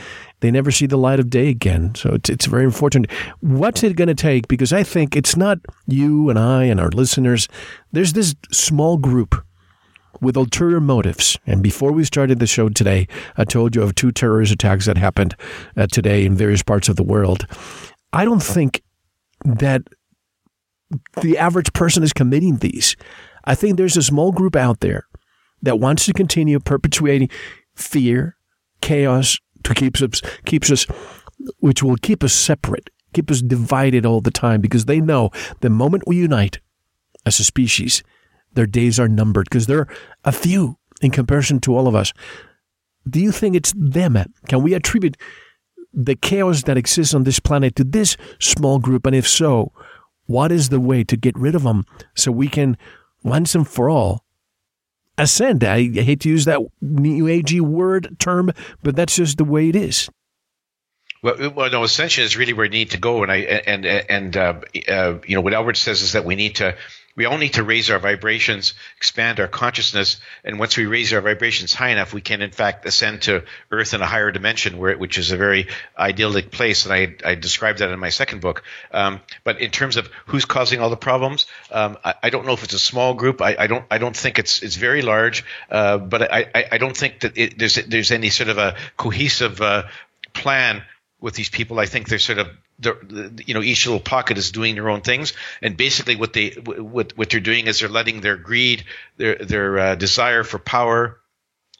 they never see the light of day again. So it's it's very unfortunate. What's it going to take? Because I think it's not you and I and our listeners. There's this small group with ulterior motives. And before we started the show today, I told you of two terrorist attacks that happened uh, today in various parts of the world. I don't think that the average person is committing these. I think there's a small group out there that wants to continue perpetuating fear, chaos, to keeps us keeps us, which will keep us separate, keep us divided all the time, because they know the moment we unite as a species, their days are numbered because they're a few in comparison to all of us. Do you think it's them? Can we attribute the chaos that exists on this planet to this small group? And if so, what is the way to get rid of them so we can once and for all ascend? I hate to use that new agey word term, but that's just the way it is.
Well, well, no. Ascension is really where we need to go, and I and and uh, uh, you know what Albert says is that we need to we all need to raise our vibrations, expand our consciousness, and once we raise our vibrations high enough, we can in fact ascend to Earth in a higher dimension, where which is a very idyllic place, and I, I described that in my second book. Um, but in terms of who's causing all the problems, um, I, I, don't know if it's a small group. I, I, don't I don't think it's it's very large, uh, but I, I don't think that it, there's there's any sort of a cohesive uh, plan with these people. I think they're sort of you know each little pocket is doing their own things. And basically what they what what they're doing is they're letting their greed their their uh, desire for power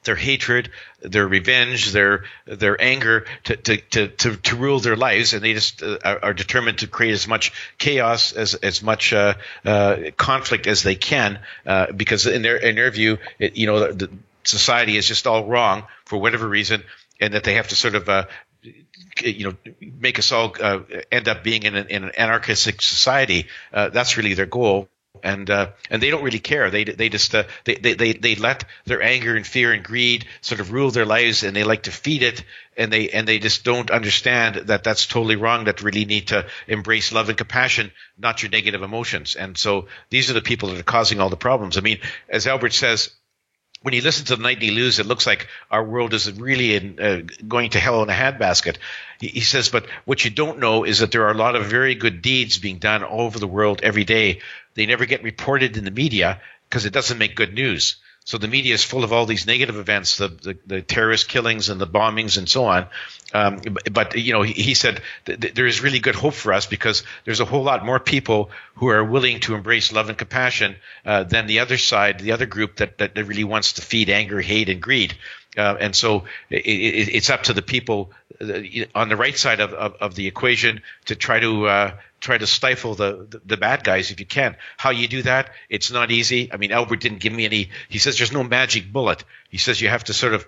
their hatred their revenge their their anger to to to to, to rule their lives. And they just uh, are, determined to create as much chaos as as much uh, uh conflict as they can uh, because in their in their view it, you know the, the society is just all wrong for whatever reason and that they have to sort of uh, you know make us all uh, end up being in an, in an anarchistic society. Uh, that's really their goal. And uh, and they don't really care. They they just uh, they, they they they let their anger and fear and greed sort of rule their lives, and they like to feed it. And they and they just don't understand that that's totally wrong. That really need to embrace love and compassion, not your negative emotions. And so these are the people that are causing all the problems. I mean, as Albert says, when you listen to the nightly news, it looks like our world is really in, uh, going to hell in a handbasket. He, he says, but what you don't know is that there are a lot of very good deeds being done all over the world every day. They never get reported in the media because it doesn't make good news. So the media is full of all these negative events, the, the, the terrorist killings and the bombings and so on. Um, but, you know, he, he said th- there is really good hope for us because there's a whole lot more people who are willing to embrace love and compassion uh, than the other side, the other group that, that really wants to feed anger, hate, and greed. Uh, and so it, it, it's up to the people uh, on the right side of, of, of the equation to try to uh, try to stifle the, the, the bad guys if you can. How you do that? It's not easy. I mean, Albert didn't give me any. He says there's no magic bullet. He says you have to sort of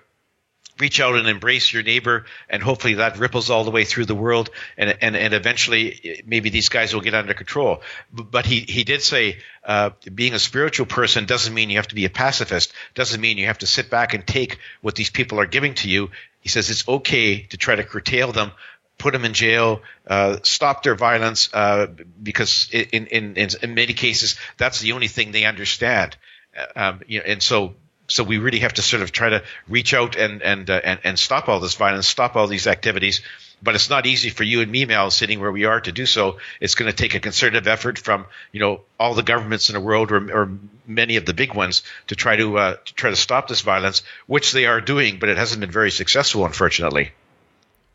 reach out and embrace your neighbor, and hopefully that ripples all the way through the world, and and and eventually maybe these guys will get under control. But he he did say uh, being a spiritual person doesn't mean you have to be a pacifist. Doesn't mean you have to sit back and take what these people are giving to you. He says it's okay to try to curtail them, put them in jail, uh, stop their violence, uh, because in, in, in, in, many cases, that's the only thing they understand. Uh, um, you know, and so, so we really have to sort of try to reach out and, and, uh, and, and stop all this violence, stop all these activities. But it's not easy for you and me, Mal, sitting where we are to do so. It's going to take a concerted effort from, you know, all the governments in the world or, or many of the big ones to try to, uh, to try to stop this violence, which they are doing, but it hasn't been very successful, unfortunately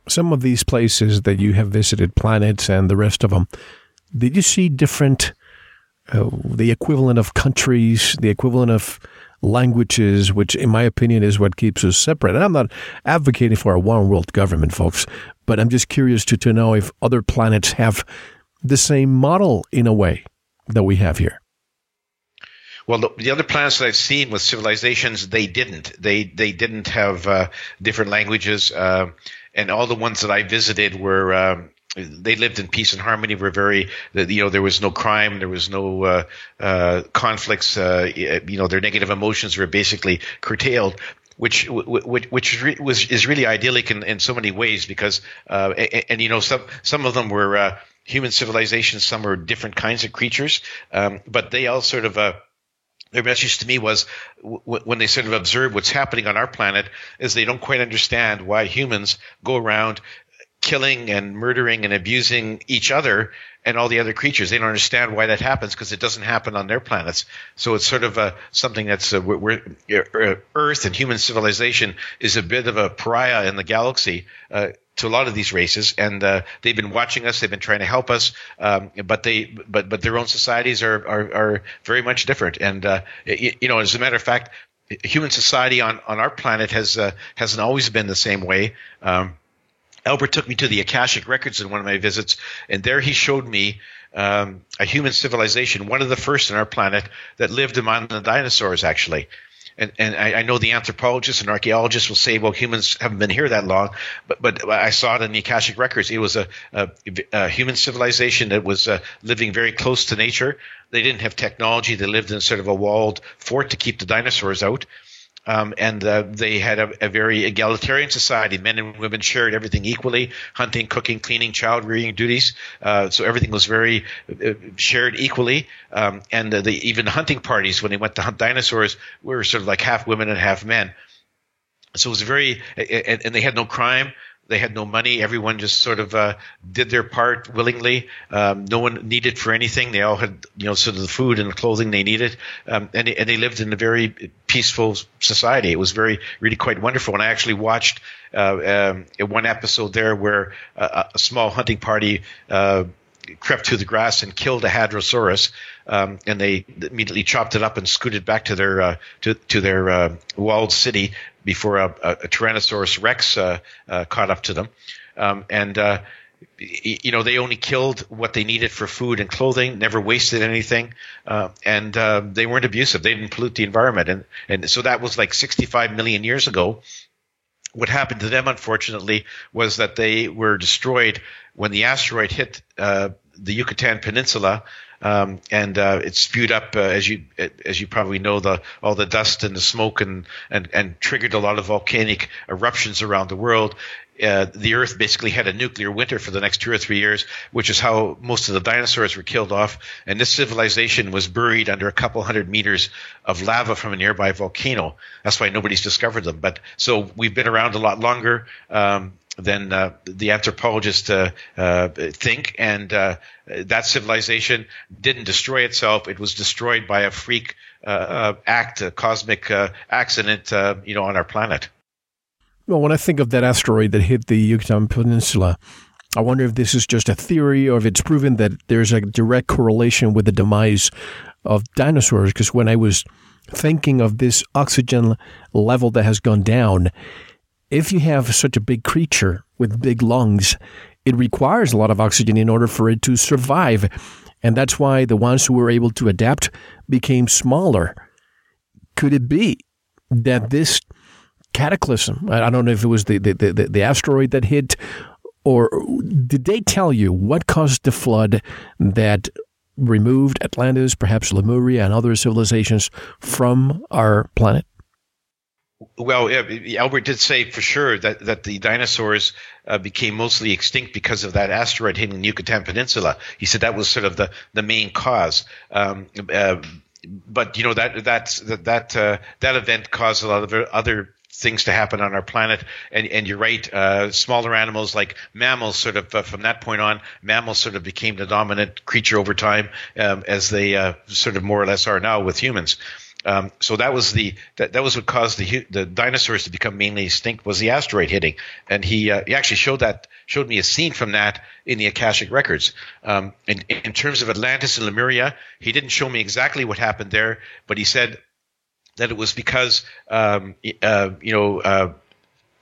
some of these places that you have visited, planets and the rest of them, did you see different, uh, the equivalent of countries, the equivalent of languages, which in my opinion is what keeps us separate? And I'm not advocating for a one world government, folks, but I'm just curious to, to know if other planets have the same model in a way that we have here.
Well, the, the, other planets that I've seen with civilizations, they didn't. They they didn't have uh, different languages, uh, and all the ones that I visited were. Um, they lived in peace and harmony. Were very, you know, there was no crime, there was no uh, uh, conflicts. Uh, you know, their negative emotions were basically curtailed which which, which was is really idyllic in, in so many ways because uh, and, and, you know some some of them were uh, human civilizations, some were different kinds of creatures, um, but they all sort of uh, their message to me was w- when they sort of observe what's happening on our planet is they don't quite understand why humans go around killing and murdering and abusing each other and all the other creatures. They don't understand why that happens because it doesn't happen on their planets. So it's sort of a, something that's a, uh, uh, Earth and human civilization is a bit of a pariah in the galaxy. Uh, to a lot of these races, and uh, they've been watching us. They've been trying to help us, um, but they, but but their own societies are are, are very much different. And uh, you, you know, as a matter of fact, human society on on our planet has uh, hasn't always been the same way. Um, Albert took me to the Akashic Records in one of my visits, and there he showed me um, a human civilization, one of the first on our planet that lived among the dinosaurs, actually. And, and I, I, know the anthropologists and archaeologists will say, well, humans haven't been here that long, but, but I saw it in the Akashic Records. It was a, a, a human civilization that was uh, living very close to nature. They didn't have technology. They lived in sort of a walled fort to keep the dinosaurs out. Um, and uh, they had a, a, very egalitarian society. Men and women shared everything equally: hunting, cooking, cleaning, child rearing duties. Uh, so everything was very uh, shared equally. Um, and the, the, even hunting parties, when they went to hunt dinosaurs, were sort of like half women and half men. So it was very, and they had no crime. They had no money. Everyone just sort of uh, did their part willingly. Um, no one needed for anything. They all had, you know, sort of the food and the clothing they needed, um, and, they, and they lived in a very peaceful society. It was very, really quite wonderful. And I actually watched uh, um, one episode there where a, a small hunting party. Crept through the grass and killed a hadrosaurus, um, and they immediately chopped it up and scooted back to their uh, to, to their uh, walled city before a, a, a Tyrannosaurus Rex uh, uh, caught up to them. Um, and uh, you know they only killed what they needed for food and clothing, never wasted anything, uh, and they weren't abusive. They didn't pollute the environment, and and so that was like 65 million years ago. What happened to them, unfortunately, was that they were destroyed when the asteroid hit uh, the Yucatan Peninsula um, and uh, it spewed up uh, as you as you probably know the all the dust and the smoke and and and triggered a lot of volcanic eruptions around the world. Uh, the Earth basically had a nuclear winter for the next two or three years, which is how most of the dinosaurs were killed off. And this civilization was buried under a couple hundred meters of lava from a nearby volcano. That's why nobody's discovered them. But so we've been around a lot longer. Um, than uh, the anthropologists uh, uh, think. And uh, that civilization didn't destroy itself; it was destroyed by a freak uh, act, a cosmic accident, you know, on our planet.
Well, when I think of that asteroid that hit the Yucatan Peninsula, I wonder if this is just a theory or if it's proven that there's a direct correlation with the demise of dinosaurs. Because when I was thinking of this oxygen level that has gone down, if you have such a big creature with big lungs, it requires a lot of oxygen in order for it to survive. And that's why the ones who were able to adapt became smaller. Could it be that this cataclysm, I don't know if it was the, the, the, the asteroid that hit, or did they tell you what caused the flood that removed Atlantis, perhaps Lemuria, and other civilizations from our planet?
Well, Albert did say for sure that, that the dinosaurs uh, became mostly extinct because of that asteroid hitting the Yucatan Peninsula. He said that was sort of the, the main cause. Um, uh, but you know that that that uh, that event caused a lot of other things to happen on our planet. And, and you're right, uh, smaller animals like mammals, sort of uh, from that point on, mammals sort of became the dominant creature over time, um, as they uh, sort of more or less are now with humans. Um, so that was the that, that was what caused the the dinosaurs to become mainly extinct was the asteroid hitting, and he uh, he actually showed that showed me a scene from that in the Akashic records. Um, in, in terms of Atlantis and Lemuria, he didn't show me exactly what happened there, but he said that it was because um, uh, you know. Uh,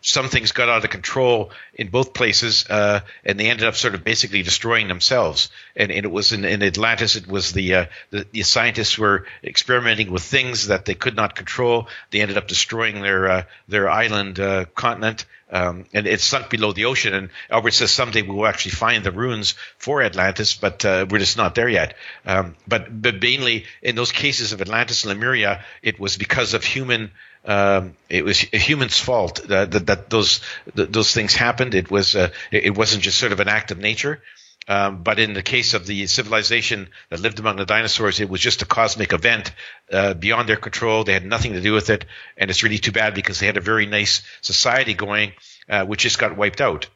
some things got out of control in both places, uh, and they ended up sort of basically destroying themselves. And, and it was in, in, Atlantis, it was the, uh, the, the scientists were experimenting with things that they could not control. They ended up destroying their uh, their island uh, continent. Um, and it sunk below the ocean. And Albert says someday we will actually find the ruins for Atlantis, but uh, we're just not there yet. Um, but, but mainly in those cases of Atlantis and Lemuria, it was because of human um, it was a human's fault that, that, that those that those things happened. It was uh, it wasn't just sort of an act of nature. Um, but in the case of the civilization that lived among the dinosaurs, it was just a cosmic event uh, beyond their control. They had nothing to do with it, and it's really too bad because they had a very nice society going, uh, which just got wiped out.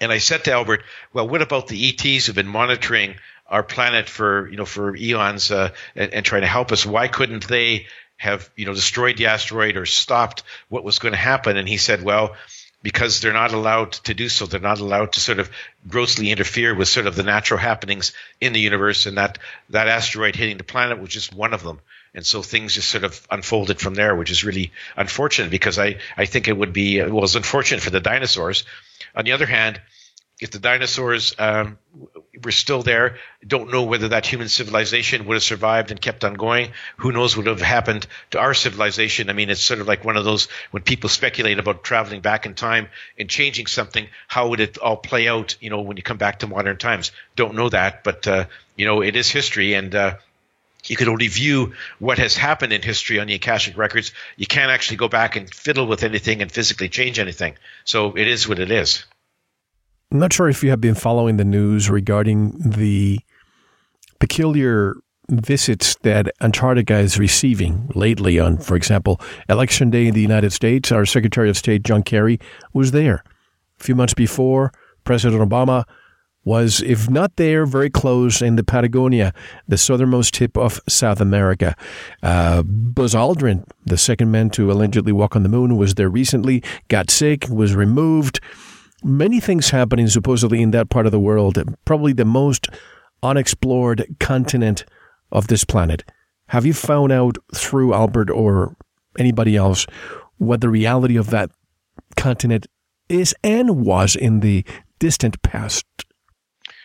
And I said to Albert, "Well, what about the ETs who've been monitoring our planet for you know for eons uh, and, and trying to help us? Why couldn't they have you know destroyed the asteroid or stopped what was going to happen and he said well because they're not allowed to do so. They're not allowed to sort of grossly interfere with sort of the natural happenings in the universe and that that asteroid hitting the planet was just one of them. And so things just sort of unfolded from there which is really unfortunate because i i think it would be well it's unfortunate for the dinosaurs. On the other hand if the dinosaurs um, were still there, don't know whether that human civilization would have survived and kept on going. Who knows what would have happened to our civilization? I mean, it's sort of like one of those when people speculate about traveling back in time and changing something. How would it all play out? You know, when you come back to modern times, don't know that, but uh, you know, it is history, and uh, you can only view what has happened in history on the Akashic records. You can't actually go back and fiddle with anything and physically change anything. So it is what it is.
I'm not sure if you have been following the news regarding the peculiar visits that Antarctica is receiving lately on, for example, Election Day in the United States. Our Secretary of State, John Kerry, was there. A few months before, President Obama was, if not there, very close in the Patagonia, the southernmost tip of South America. Uh, Buzz Aldrin, the second man to allegedly walk on the moon, was there recently, got sick, was removed many things happening supposedly in that part of the world, probably the most unexplored continent of this planet. Have you found out through Albert or anybody else what the reality of that continent is and was in the distant past?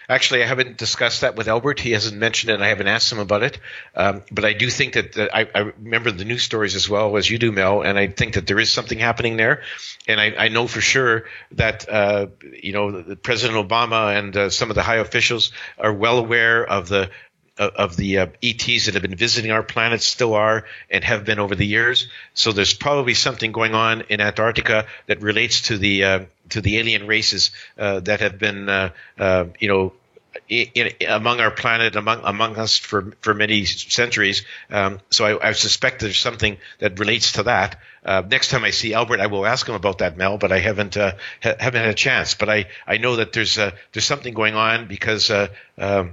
Actually, I haven't discussed that with Albert. He hasn't mentioned it, and I haven't asked him about it. Um, but I do think that, I, I, remember the news stories as well as you do, Mel, and I think that there is something happening there. And I, I know for sure that uh, you know President Obama and uh, some of the high officials are well aware of the of the uh, ETs that have been visiting our planet still are and have been over the years. So there's probably something going on in Antarctica that relates to the uh, to the alien races uh, that have been uh, uh, you know in, in, among our planet, among among us for for many centuries. Um, so I, I, suspect there's something that relates to that. Uh, next time I see Albert, I will ask him about that, Mel. But I haven't uh, ha- haven't had a chance. But I, I know that there's uh, there's something going on because. Um,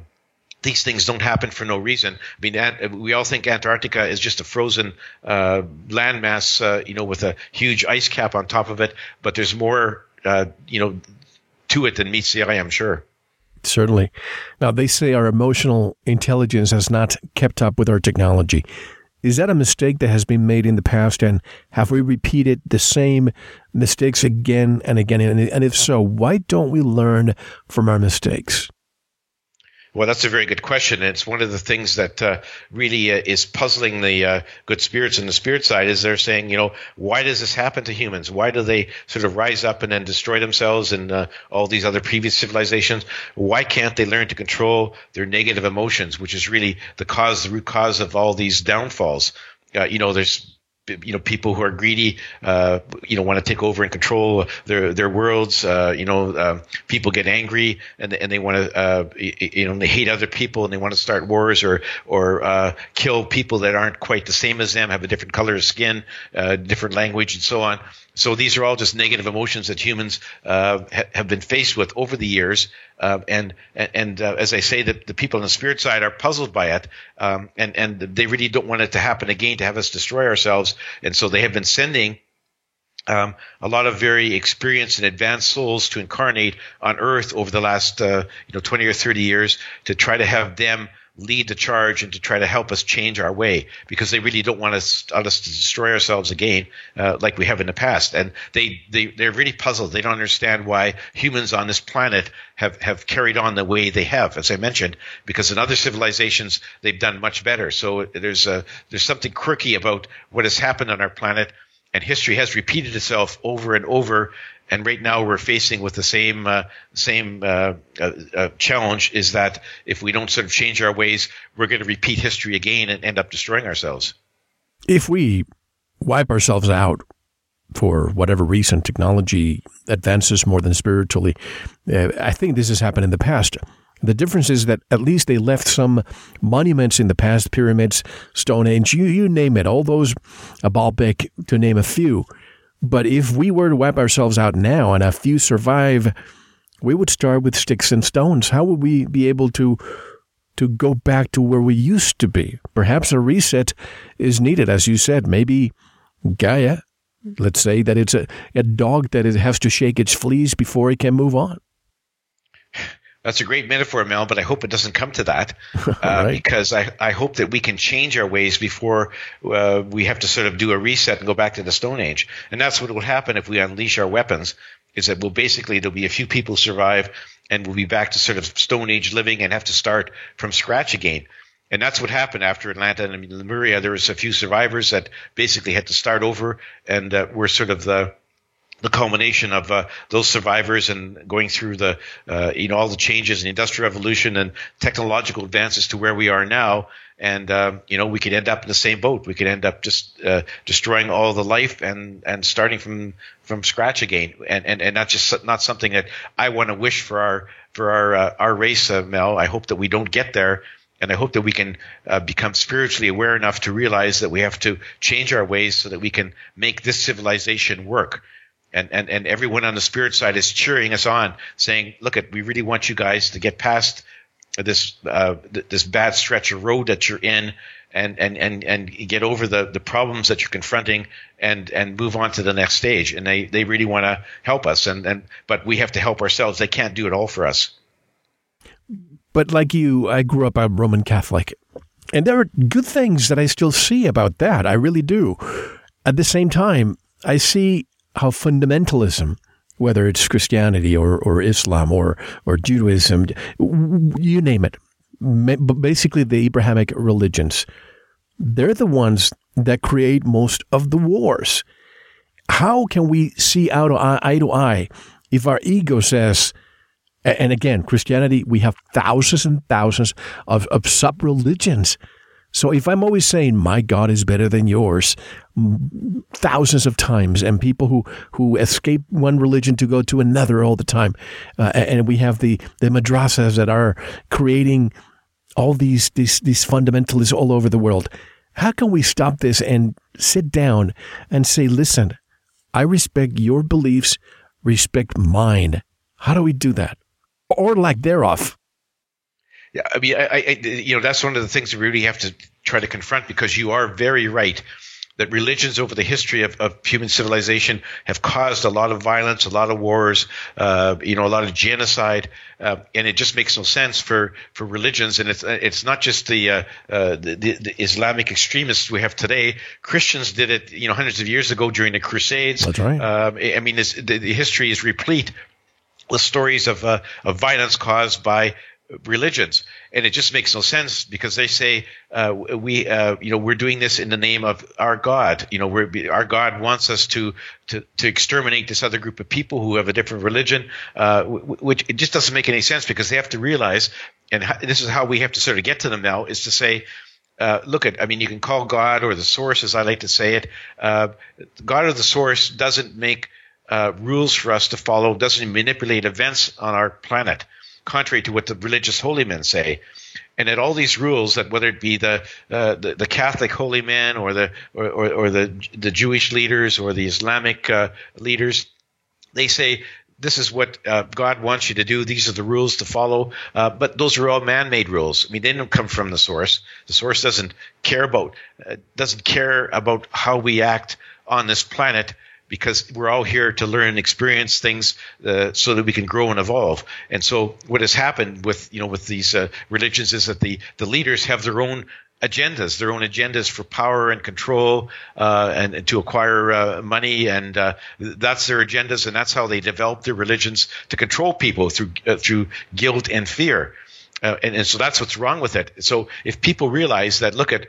these things don't happen for no reason. I mean, we all think Antarctica is just a frozen landmass, you know, with a huge ice cap on top of it. But there's more, uh, you know, to it than meets the eye. I'm sure.
Certainly. Now they say our emotional intelligence has not kept up with our technology. Is that a mistake that has been made in the past, and have we repeated the same mistakes again and again? And if so, why don't we learn from our mistakes?
Well, that's a very good question. And it's one of the things that uh, really uh, is puzzling the uh, good spirits and the spirit side is they're saying, you know, why does this happen to humans? Why do they sort of rise up and then destroy themselves and uh, all these other previous civilizations? Why can't they learn to control their negative emotions, which is really the cause, the root cause of all these downfalls? Uh, you know, there's you know people who are greedy uh, you know want to take over and control their their worlds uh, you know uh, people get angry and and they want to uh, you know they hate other people and they want to start wars or or uh, kill people that aren't quite the same as them have a different color of skin uh, different language and so on so these are all just negative emotions that humans uh, ha- have been faced with over the years, uh, and and uh, as I say, that the people on the spirit side are puzzled by it, um, and and they really don't want it to happen again to have us destroy ourselves, and so they have been sending. Um, a lot of very experienced and advanced souls to incarnate on Earth over the last, uh, you know, 20 or 30 years to try to have them lead the charge and to try to help us change our way because they really don't want us, want us to destroy ourselves again uh, like we have in the past. And they, they, they're really puzzled. They don't understand why humans on this planet have, have carried on the way they have, as I mentioned, because in other civilizations they've done much better. So there's a, there's something quirky about what has happened on our planet and history has repeated itself over and over and right now we're facing with the same uh, same uh, uh, uh, challenge is that if we don't sort of change our ways, we're going to repeat history again and end up destroying ourselves.
If we wipe ourselves out for whatever reason, technology advances more than spiritually, uh, I think this has happened in the past. The difference is that at least they left some monuments in the past, pyramids, Stone Age, you, you name it, all those, a Baalbek, to name a few but if we were to wipe ourselves out now and a few survive, we would start with sticks and stones. How would we be able to to go back to where we used to be? Perhaps a reset is needed, as you said. Maybe Gaia. Let's say that it's a, a dog that it has to shake its fleas before it can move on.
That's a great metaphor, Mel, but I hope it doesn't come to that uh, right. because I, I hope that we can change our ways before uh, we have to sort of do a reset and go back to the Stone Age. And that's what will happen if we unleash our weapons is that we'll basically, there'll be a few people survive and we'll be back to sort of Stone Age living and have to start from scratch again. And that's what happened after Atlantis and Lemuria. There was a few survivors that basically had to start over and uh, were sort of the the culmination of uh, those survivors and going through the uh, you know all the changes in the industrial revolution and technological advances to where we are now. And uh, you know we could end up in the same boat. We could end up just uh, destroying all the life and and starting from from scratch again. And and, and not just not something that I want to wish for our for our uh, our race uh, Mel. I hope that we don't get there. And I hope that we can uh, become spiritually aware enough to realize that we have to change our ways so that we can make this civilization work and, and, and everyone on the spirit side is cheering us on, saying, "Look, at we really want you guys to get past this uh, this bad stretch of road that you're in, and and and and get over the the problems that you're confronting, and and move on to the next stage. And they they really want to help us, and and but we have to help ourselves. They can't do it all for us.
But like you, I grew up a Roman Catholic, and there are good things that I still see about that. I really do. At the same time, I see how fundamentalism, whether it's Christianity or, or Islam or, or Judaism, you name it, basically the Abrahamic religions, they're the ones that create most of the wars. How can we see eye, eye, to eye if our ego says, and again, Christianity, we have thousands and thousands of, of sub religions so if I'm always saying my God is better than yours, thousands of times, and people who who escape one religion to go to another all the time, uh, and we have the the madrasas that are creating all these these these fundamentalists all over the world. How can we stop this and sit down and say, listen, I respect your beliefs, respect mine. How do we do that? Or lack thereof.
Yeah, I mean, I, I, you know, that's one of the things we really have to try to confront because you are very right that religions over the history of, of human civilization have caused a lot of violence, a lot of wars, uh, you know, a lot of genocide, uh, and it just makes no sense for, for religions. And it's it's not just the, uh, uh the, the Islamic extremists we have today. Christians did it, you know, hundreds of years ago during the Crusades.
That's right.
Um, I mean, the, the, history is replete with stories of uh, of violence caused by religions, and it just makes no sense because they say uh, we, uh, you know, we're doing this in the name of our God. You know, our God wants us to, to to exterminate this other group of people who have a different religion, uh, which it just doesn't make any sense because they have to realize, and this is how we have to sort of get to them now, is to say. Uh, look at, I mean, you can call God or the source, as I like to say it. Uh, God or the source doesn't make uh, rules for us to follow, doesn't manipulate events on our planet contrary to what the religious holy men say. And that all these rules that whether it be the uh, the, the, Catholic holy men or the or, or, or, the the Jewish leaders or the Islamic uh, leaders, they say this is what uh, God wants you to do. These are the rules to follow. Uh, but those are all man-made rules. I mean, they don't come from the source. The source doesn't care about uh, doesn't care about how we act on this planet because we're all here to learn and experience things uh, so that we can grow and evolve. And so what has happened with you know with these uh, religions is that the the leaders have their own agendas, their own agendas for power and control, uh, and, and, to acquire uh, money, and uh, that's their agendas, and that's how they develop their religions to control people through uh, through guilt and fear, uh, and, and so that's what's wrong with it. So if people realize that, look at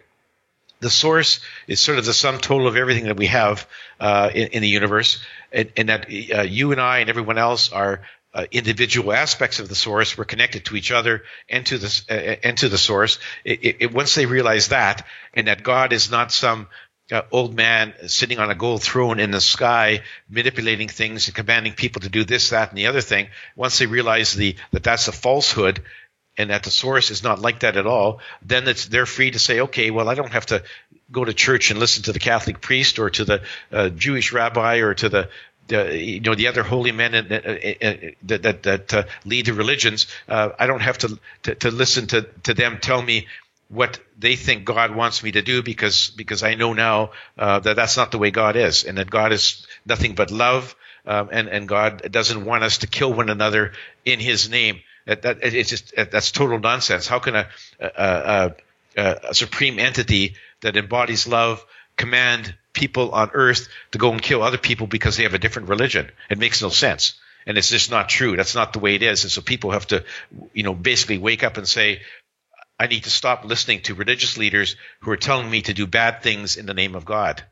the source is sort of the sum total of everything that we have uh, in, in, the universe, and, and that you and I and everyone else are uh, individual aspects of the source We're connected to each other and to the uh, and to the source. It, it, once they realize that, and that God is not some uh, old man sitting on a gold throne in the sky, manipulating things and commanding people to do this, that, and the other thing. Once they realize the that that's a falsehood, and that the source is not like that at all, then it's they're free to say, okay, well, I don't have to go to church and listen to the Catholic priest or to the uh, Jewish rabbi or to the the you know the other holy men that that that uh, lead the religions. Uh, I don't have to, to, to listen to to them tell me what they think God wants me to do because because I know now uh, that that's not the way God is, and that God is nothing but love, um, and and God doesn't want us to kill one another in His name. That, that it's just that's total nonsense. How can a a, a, a supreme entity that embodies love command people on earth to go and kill other people because they have a different religion. It makes no sense. And it's just not true. That's not the way it is. And so people have to, you know, basically wake up and say, I need to stop listening to religious leaders who are telling me to do bad things in the name of God.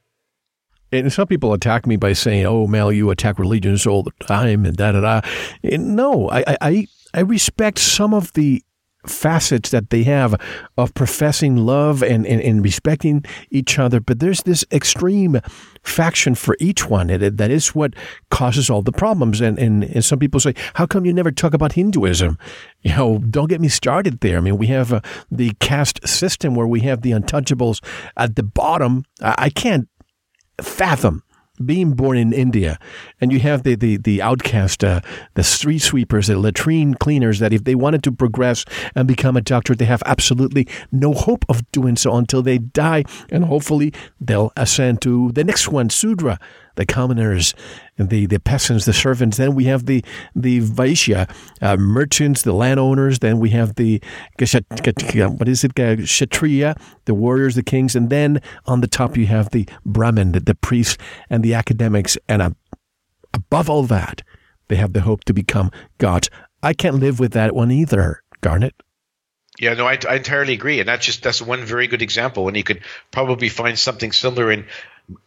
And some people attack me by saying, "Oh, Mel, you attack religions all the time," and da da da. No, I, I I respect some of the facets that they have of professing love and, and, and, respecting each other. But there's this extreme faction for each one. It, that is what causes all the problems. And, and, and some people say, how come you never talk about Hinduism? You know, don't get me started there. I mean, we have uh, the caste system where we have the untouchables at the bottom. I, I can't fathom being born in India, and you have the the the outcast, uh, the street sweepers, the latrine cleaners, that if they wanted to progress and become a doctor, they have absolutely no hope of doing so until they die, and hopefully they'll ascend to the next one, Sudra, the commoners, the, the peasants, the servants. Then we have the the Vaishya uh, merchants, the landowners. Then we have the what is it, Kshatriya, the warriors, the kings, and then on the top you have the Brahmin, the, the priests, and the academics. And uh, above all that, they have the hope to become gods. I can't live with that one either, Garnet.
Yeah, no, I, I, entirely agree, and that's just that's one very good example. And you could probably find something similar in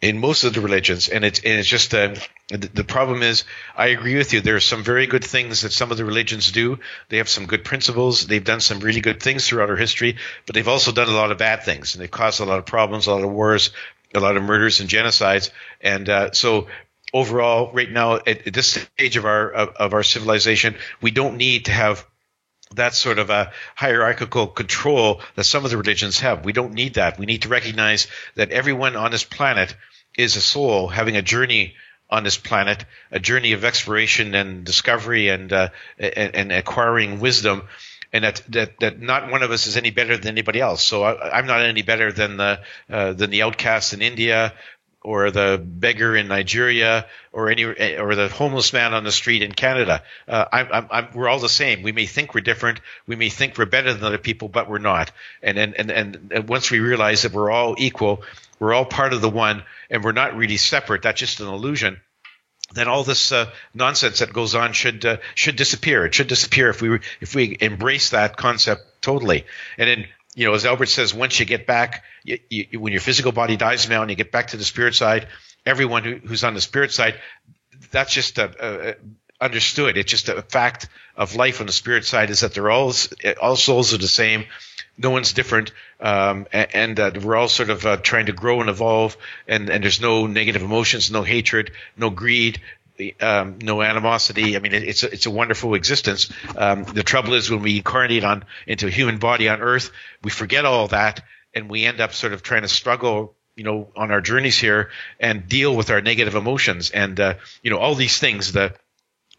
in most of the religions, and it's and it's just uh, the problem is I agree with you. There are some very good things that some of the religions do. They have some good principles. They've done some really good things throughout our history, but they've also done a lot of bad things, and they've caused a lot of problems, a lot of wars, a lot of murders and genocides. And uh, so overall, right now at, at this stage of our of, of our civilization, we don't need to have that sort of a hierarchical control that some of the religions have. We don't need that. We need to recognize that everyone on this planet is a soul having a journey on this planet, a journey of exploration and discovery and uh, and, and, acquiring wisdom, and that, that that not one of us is any better than anybody else. So I, am not any better than the uh, than the outcasts in India or the beggar in Nigeria or any or the homeless man on the street in Canada. Uh, I'm, I'm, we're all the same. We may think we're different. We may think we're better than other people, but we're not. And and, and and once we realize that we're all equal, we're all part of the one, and we're not really separate. That's just an illusion. Then all this uh, nonsense that goes on should uh, should disappear. It should disappear if we if we embrace that concept totally. And then you know, as Albert says, once you get back, you, you, when your physical body dies now and you get back to the spirit side, everyone who, who's on the spirit side, that's just a, a, understood. It's just a fact of life on the spirit side is that they're all all souls are the same. No one's different, um, and, and uh, we're all sort of uh, trying to grow and evolve. And, and there's no negative emotions, no hatred, no greed, um, no animosity. I mean, it, it's a, it's a wonderful existence. Um, the trouble is when we incarnate on into a human body on Earth, we forget all that, and we end up sort of trying to struggle, you know, on our journeys here and deal with our negative emotions and uh, you know all these things. The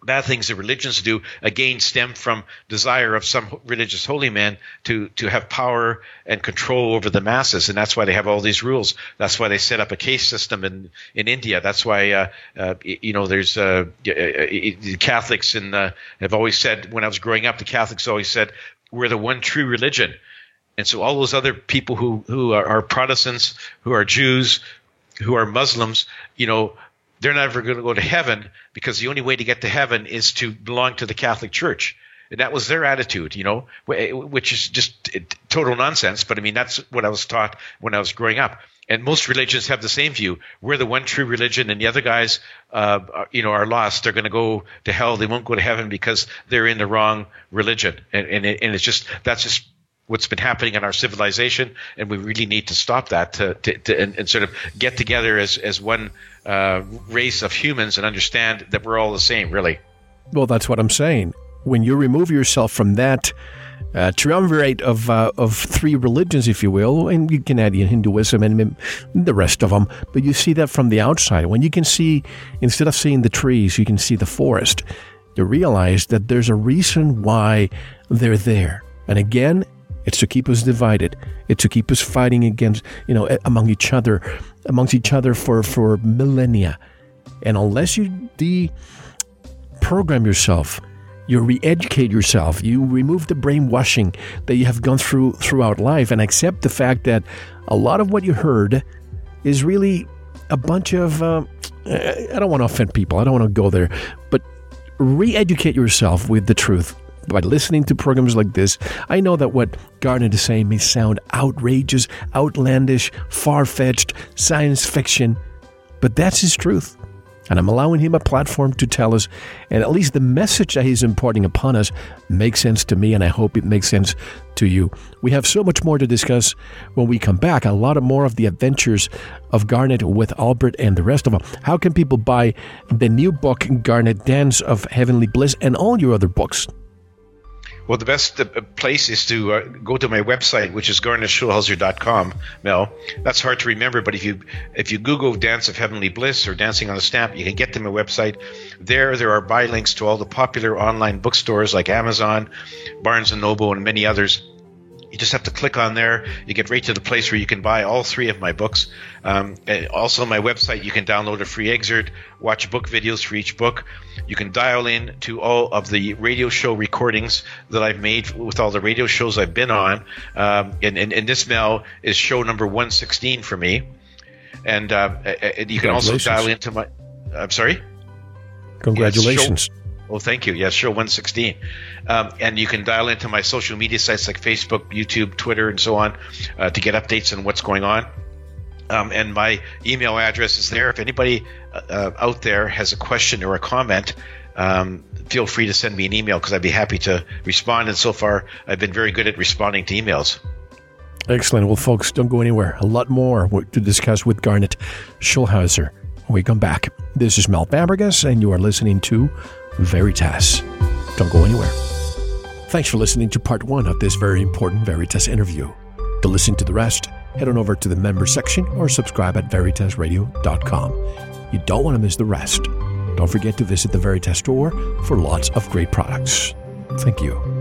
bad things that religions do again stem from desire of some religious holy men to to have power and control over the masses. And that's why they have all these rules. That's why they set up a caste system in in India. That's why uh, uh, you know there's uh, uh, uh Catholics and have always said when I was growing up the Catholics always said we're the one true religion. And so all those other people who who are, are Protestants who are Jews who are Muslims you know they're never going to go to heaven because the only way to get to heaven is to belong to the Catholic Church. And that was their attitude, you know, which is just total nonsense. But I mean, that's what I was taught when I was growing up. And most religions have the same view. We're the one true religion, and the other guys, uh, are, you know, are lost. They're going to go to hell. They won't go to heaven because they're in the wrong religion. And, and, it, and it's just that's just what's been happening in our civilization, and we really need to stop that to, to, to and, and, sort of get together as as one uh, race of humans and understand that we're all the same, really.
Well, that's what I'm saying. When you remove yourself from that uh, triumvirate of uh, of three religions, if you will, and you can add in Hinduism and the rest of them, but you see that from the outside. When you can see, instead of seeing the trees, you can see the forest. You realize that there's a reason why they're there. And again, it's to keep us divided. It's to keep us fighting against, you know, among each other, amongst each other for, for millennia. And unless you deprogram yourself, you re-educate yourself, you remove the brainwashing that you have gone through throughout life and accept the fact that a lot of what you heard is really a bunch of uh, I don't want to offend people. I don't want to go there, but re-educate yourself with the truth by listening to programs like this, I know that what Garnet is saying may sound outrageous, outlandish, far fetched, science fiction, but that's his truth. And I'm allowing him a platform to tell us, and at least the message that he's imparting upon us makes sense to me, and I hope it makes sense to you. We have so much more to discuss when we come back. A lot of more of the adventures of Garnet with Albert and the rest of them. How can people buy the new book, Garnet Dance of Heavenly Bliss, and all your other books?
Well, the best uh, place is to uh, go to my website, which is garnetschulhauser.com, Mel. That's hard to remember, but if you if you Google Dance of Heavenly Bliss or Dancing on the Stamp, you can get to my website. There, there are buy links to all the popular online bookstores like Amazon, Barnes & Noble, and many others you just have to click on there. You get right to the place where you can buy all three of my books. Um, also, on my website, you can download a free excerpt, watch book videos for each book. You can dial in to all of the radio show recordings that I've made with all the radio shows I've been on. Um, and, and, and, this mail is show number 116 for me. And, uh, and you can also dial into my. I'm sorry?
Congratulations.
Well, thank you. Yes, sure. 116. Um, and you can dial into my social media sites like Facebook, YouTube, Twitter, and so on uh, to get updates on what's going on. Um, and my email address is there. If anybody uh, uh out there has a question or a comment, um, feel free to send me an email because I'd be happy to respond. And so far, I've been very good at responding to emails.
Excellent. Well, folks, don't go anywhere. A lot more to discuss with Garnet Schulhauser when we come back. This is Mel Fabregas, and you are listening to Veritas. Don't go anywhere. Thanks for listening to part one of this very important Veritas interview. To listen to the rest, head on over to the member section or subscribe at veritasradio.com. You don't want to miss the rest. Don't forget to visit the Veritas store for lots of great products. Thank you.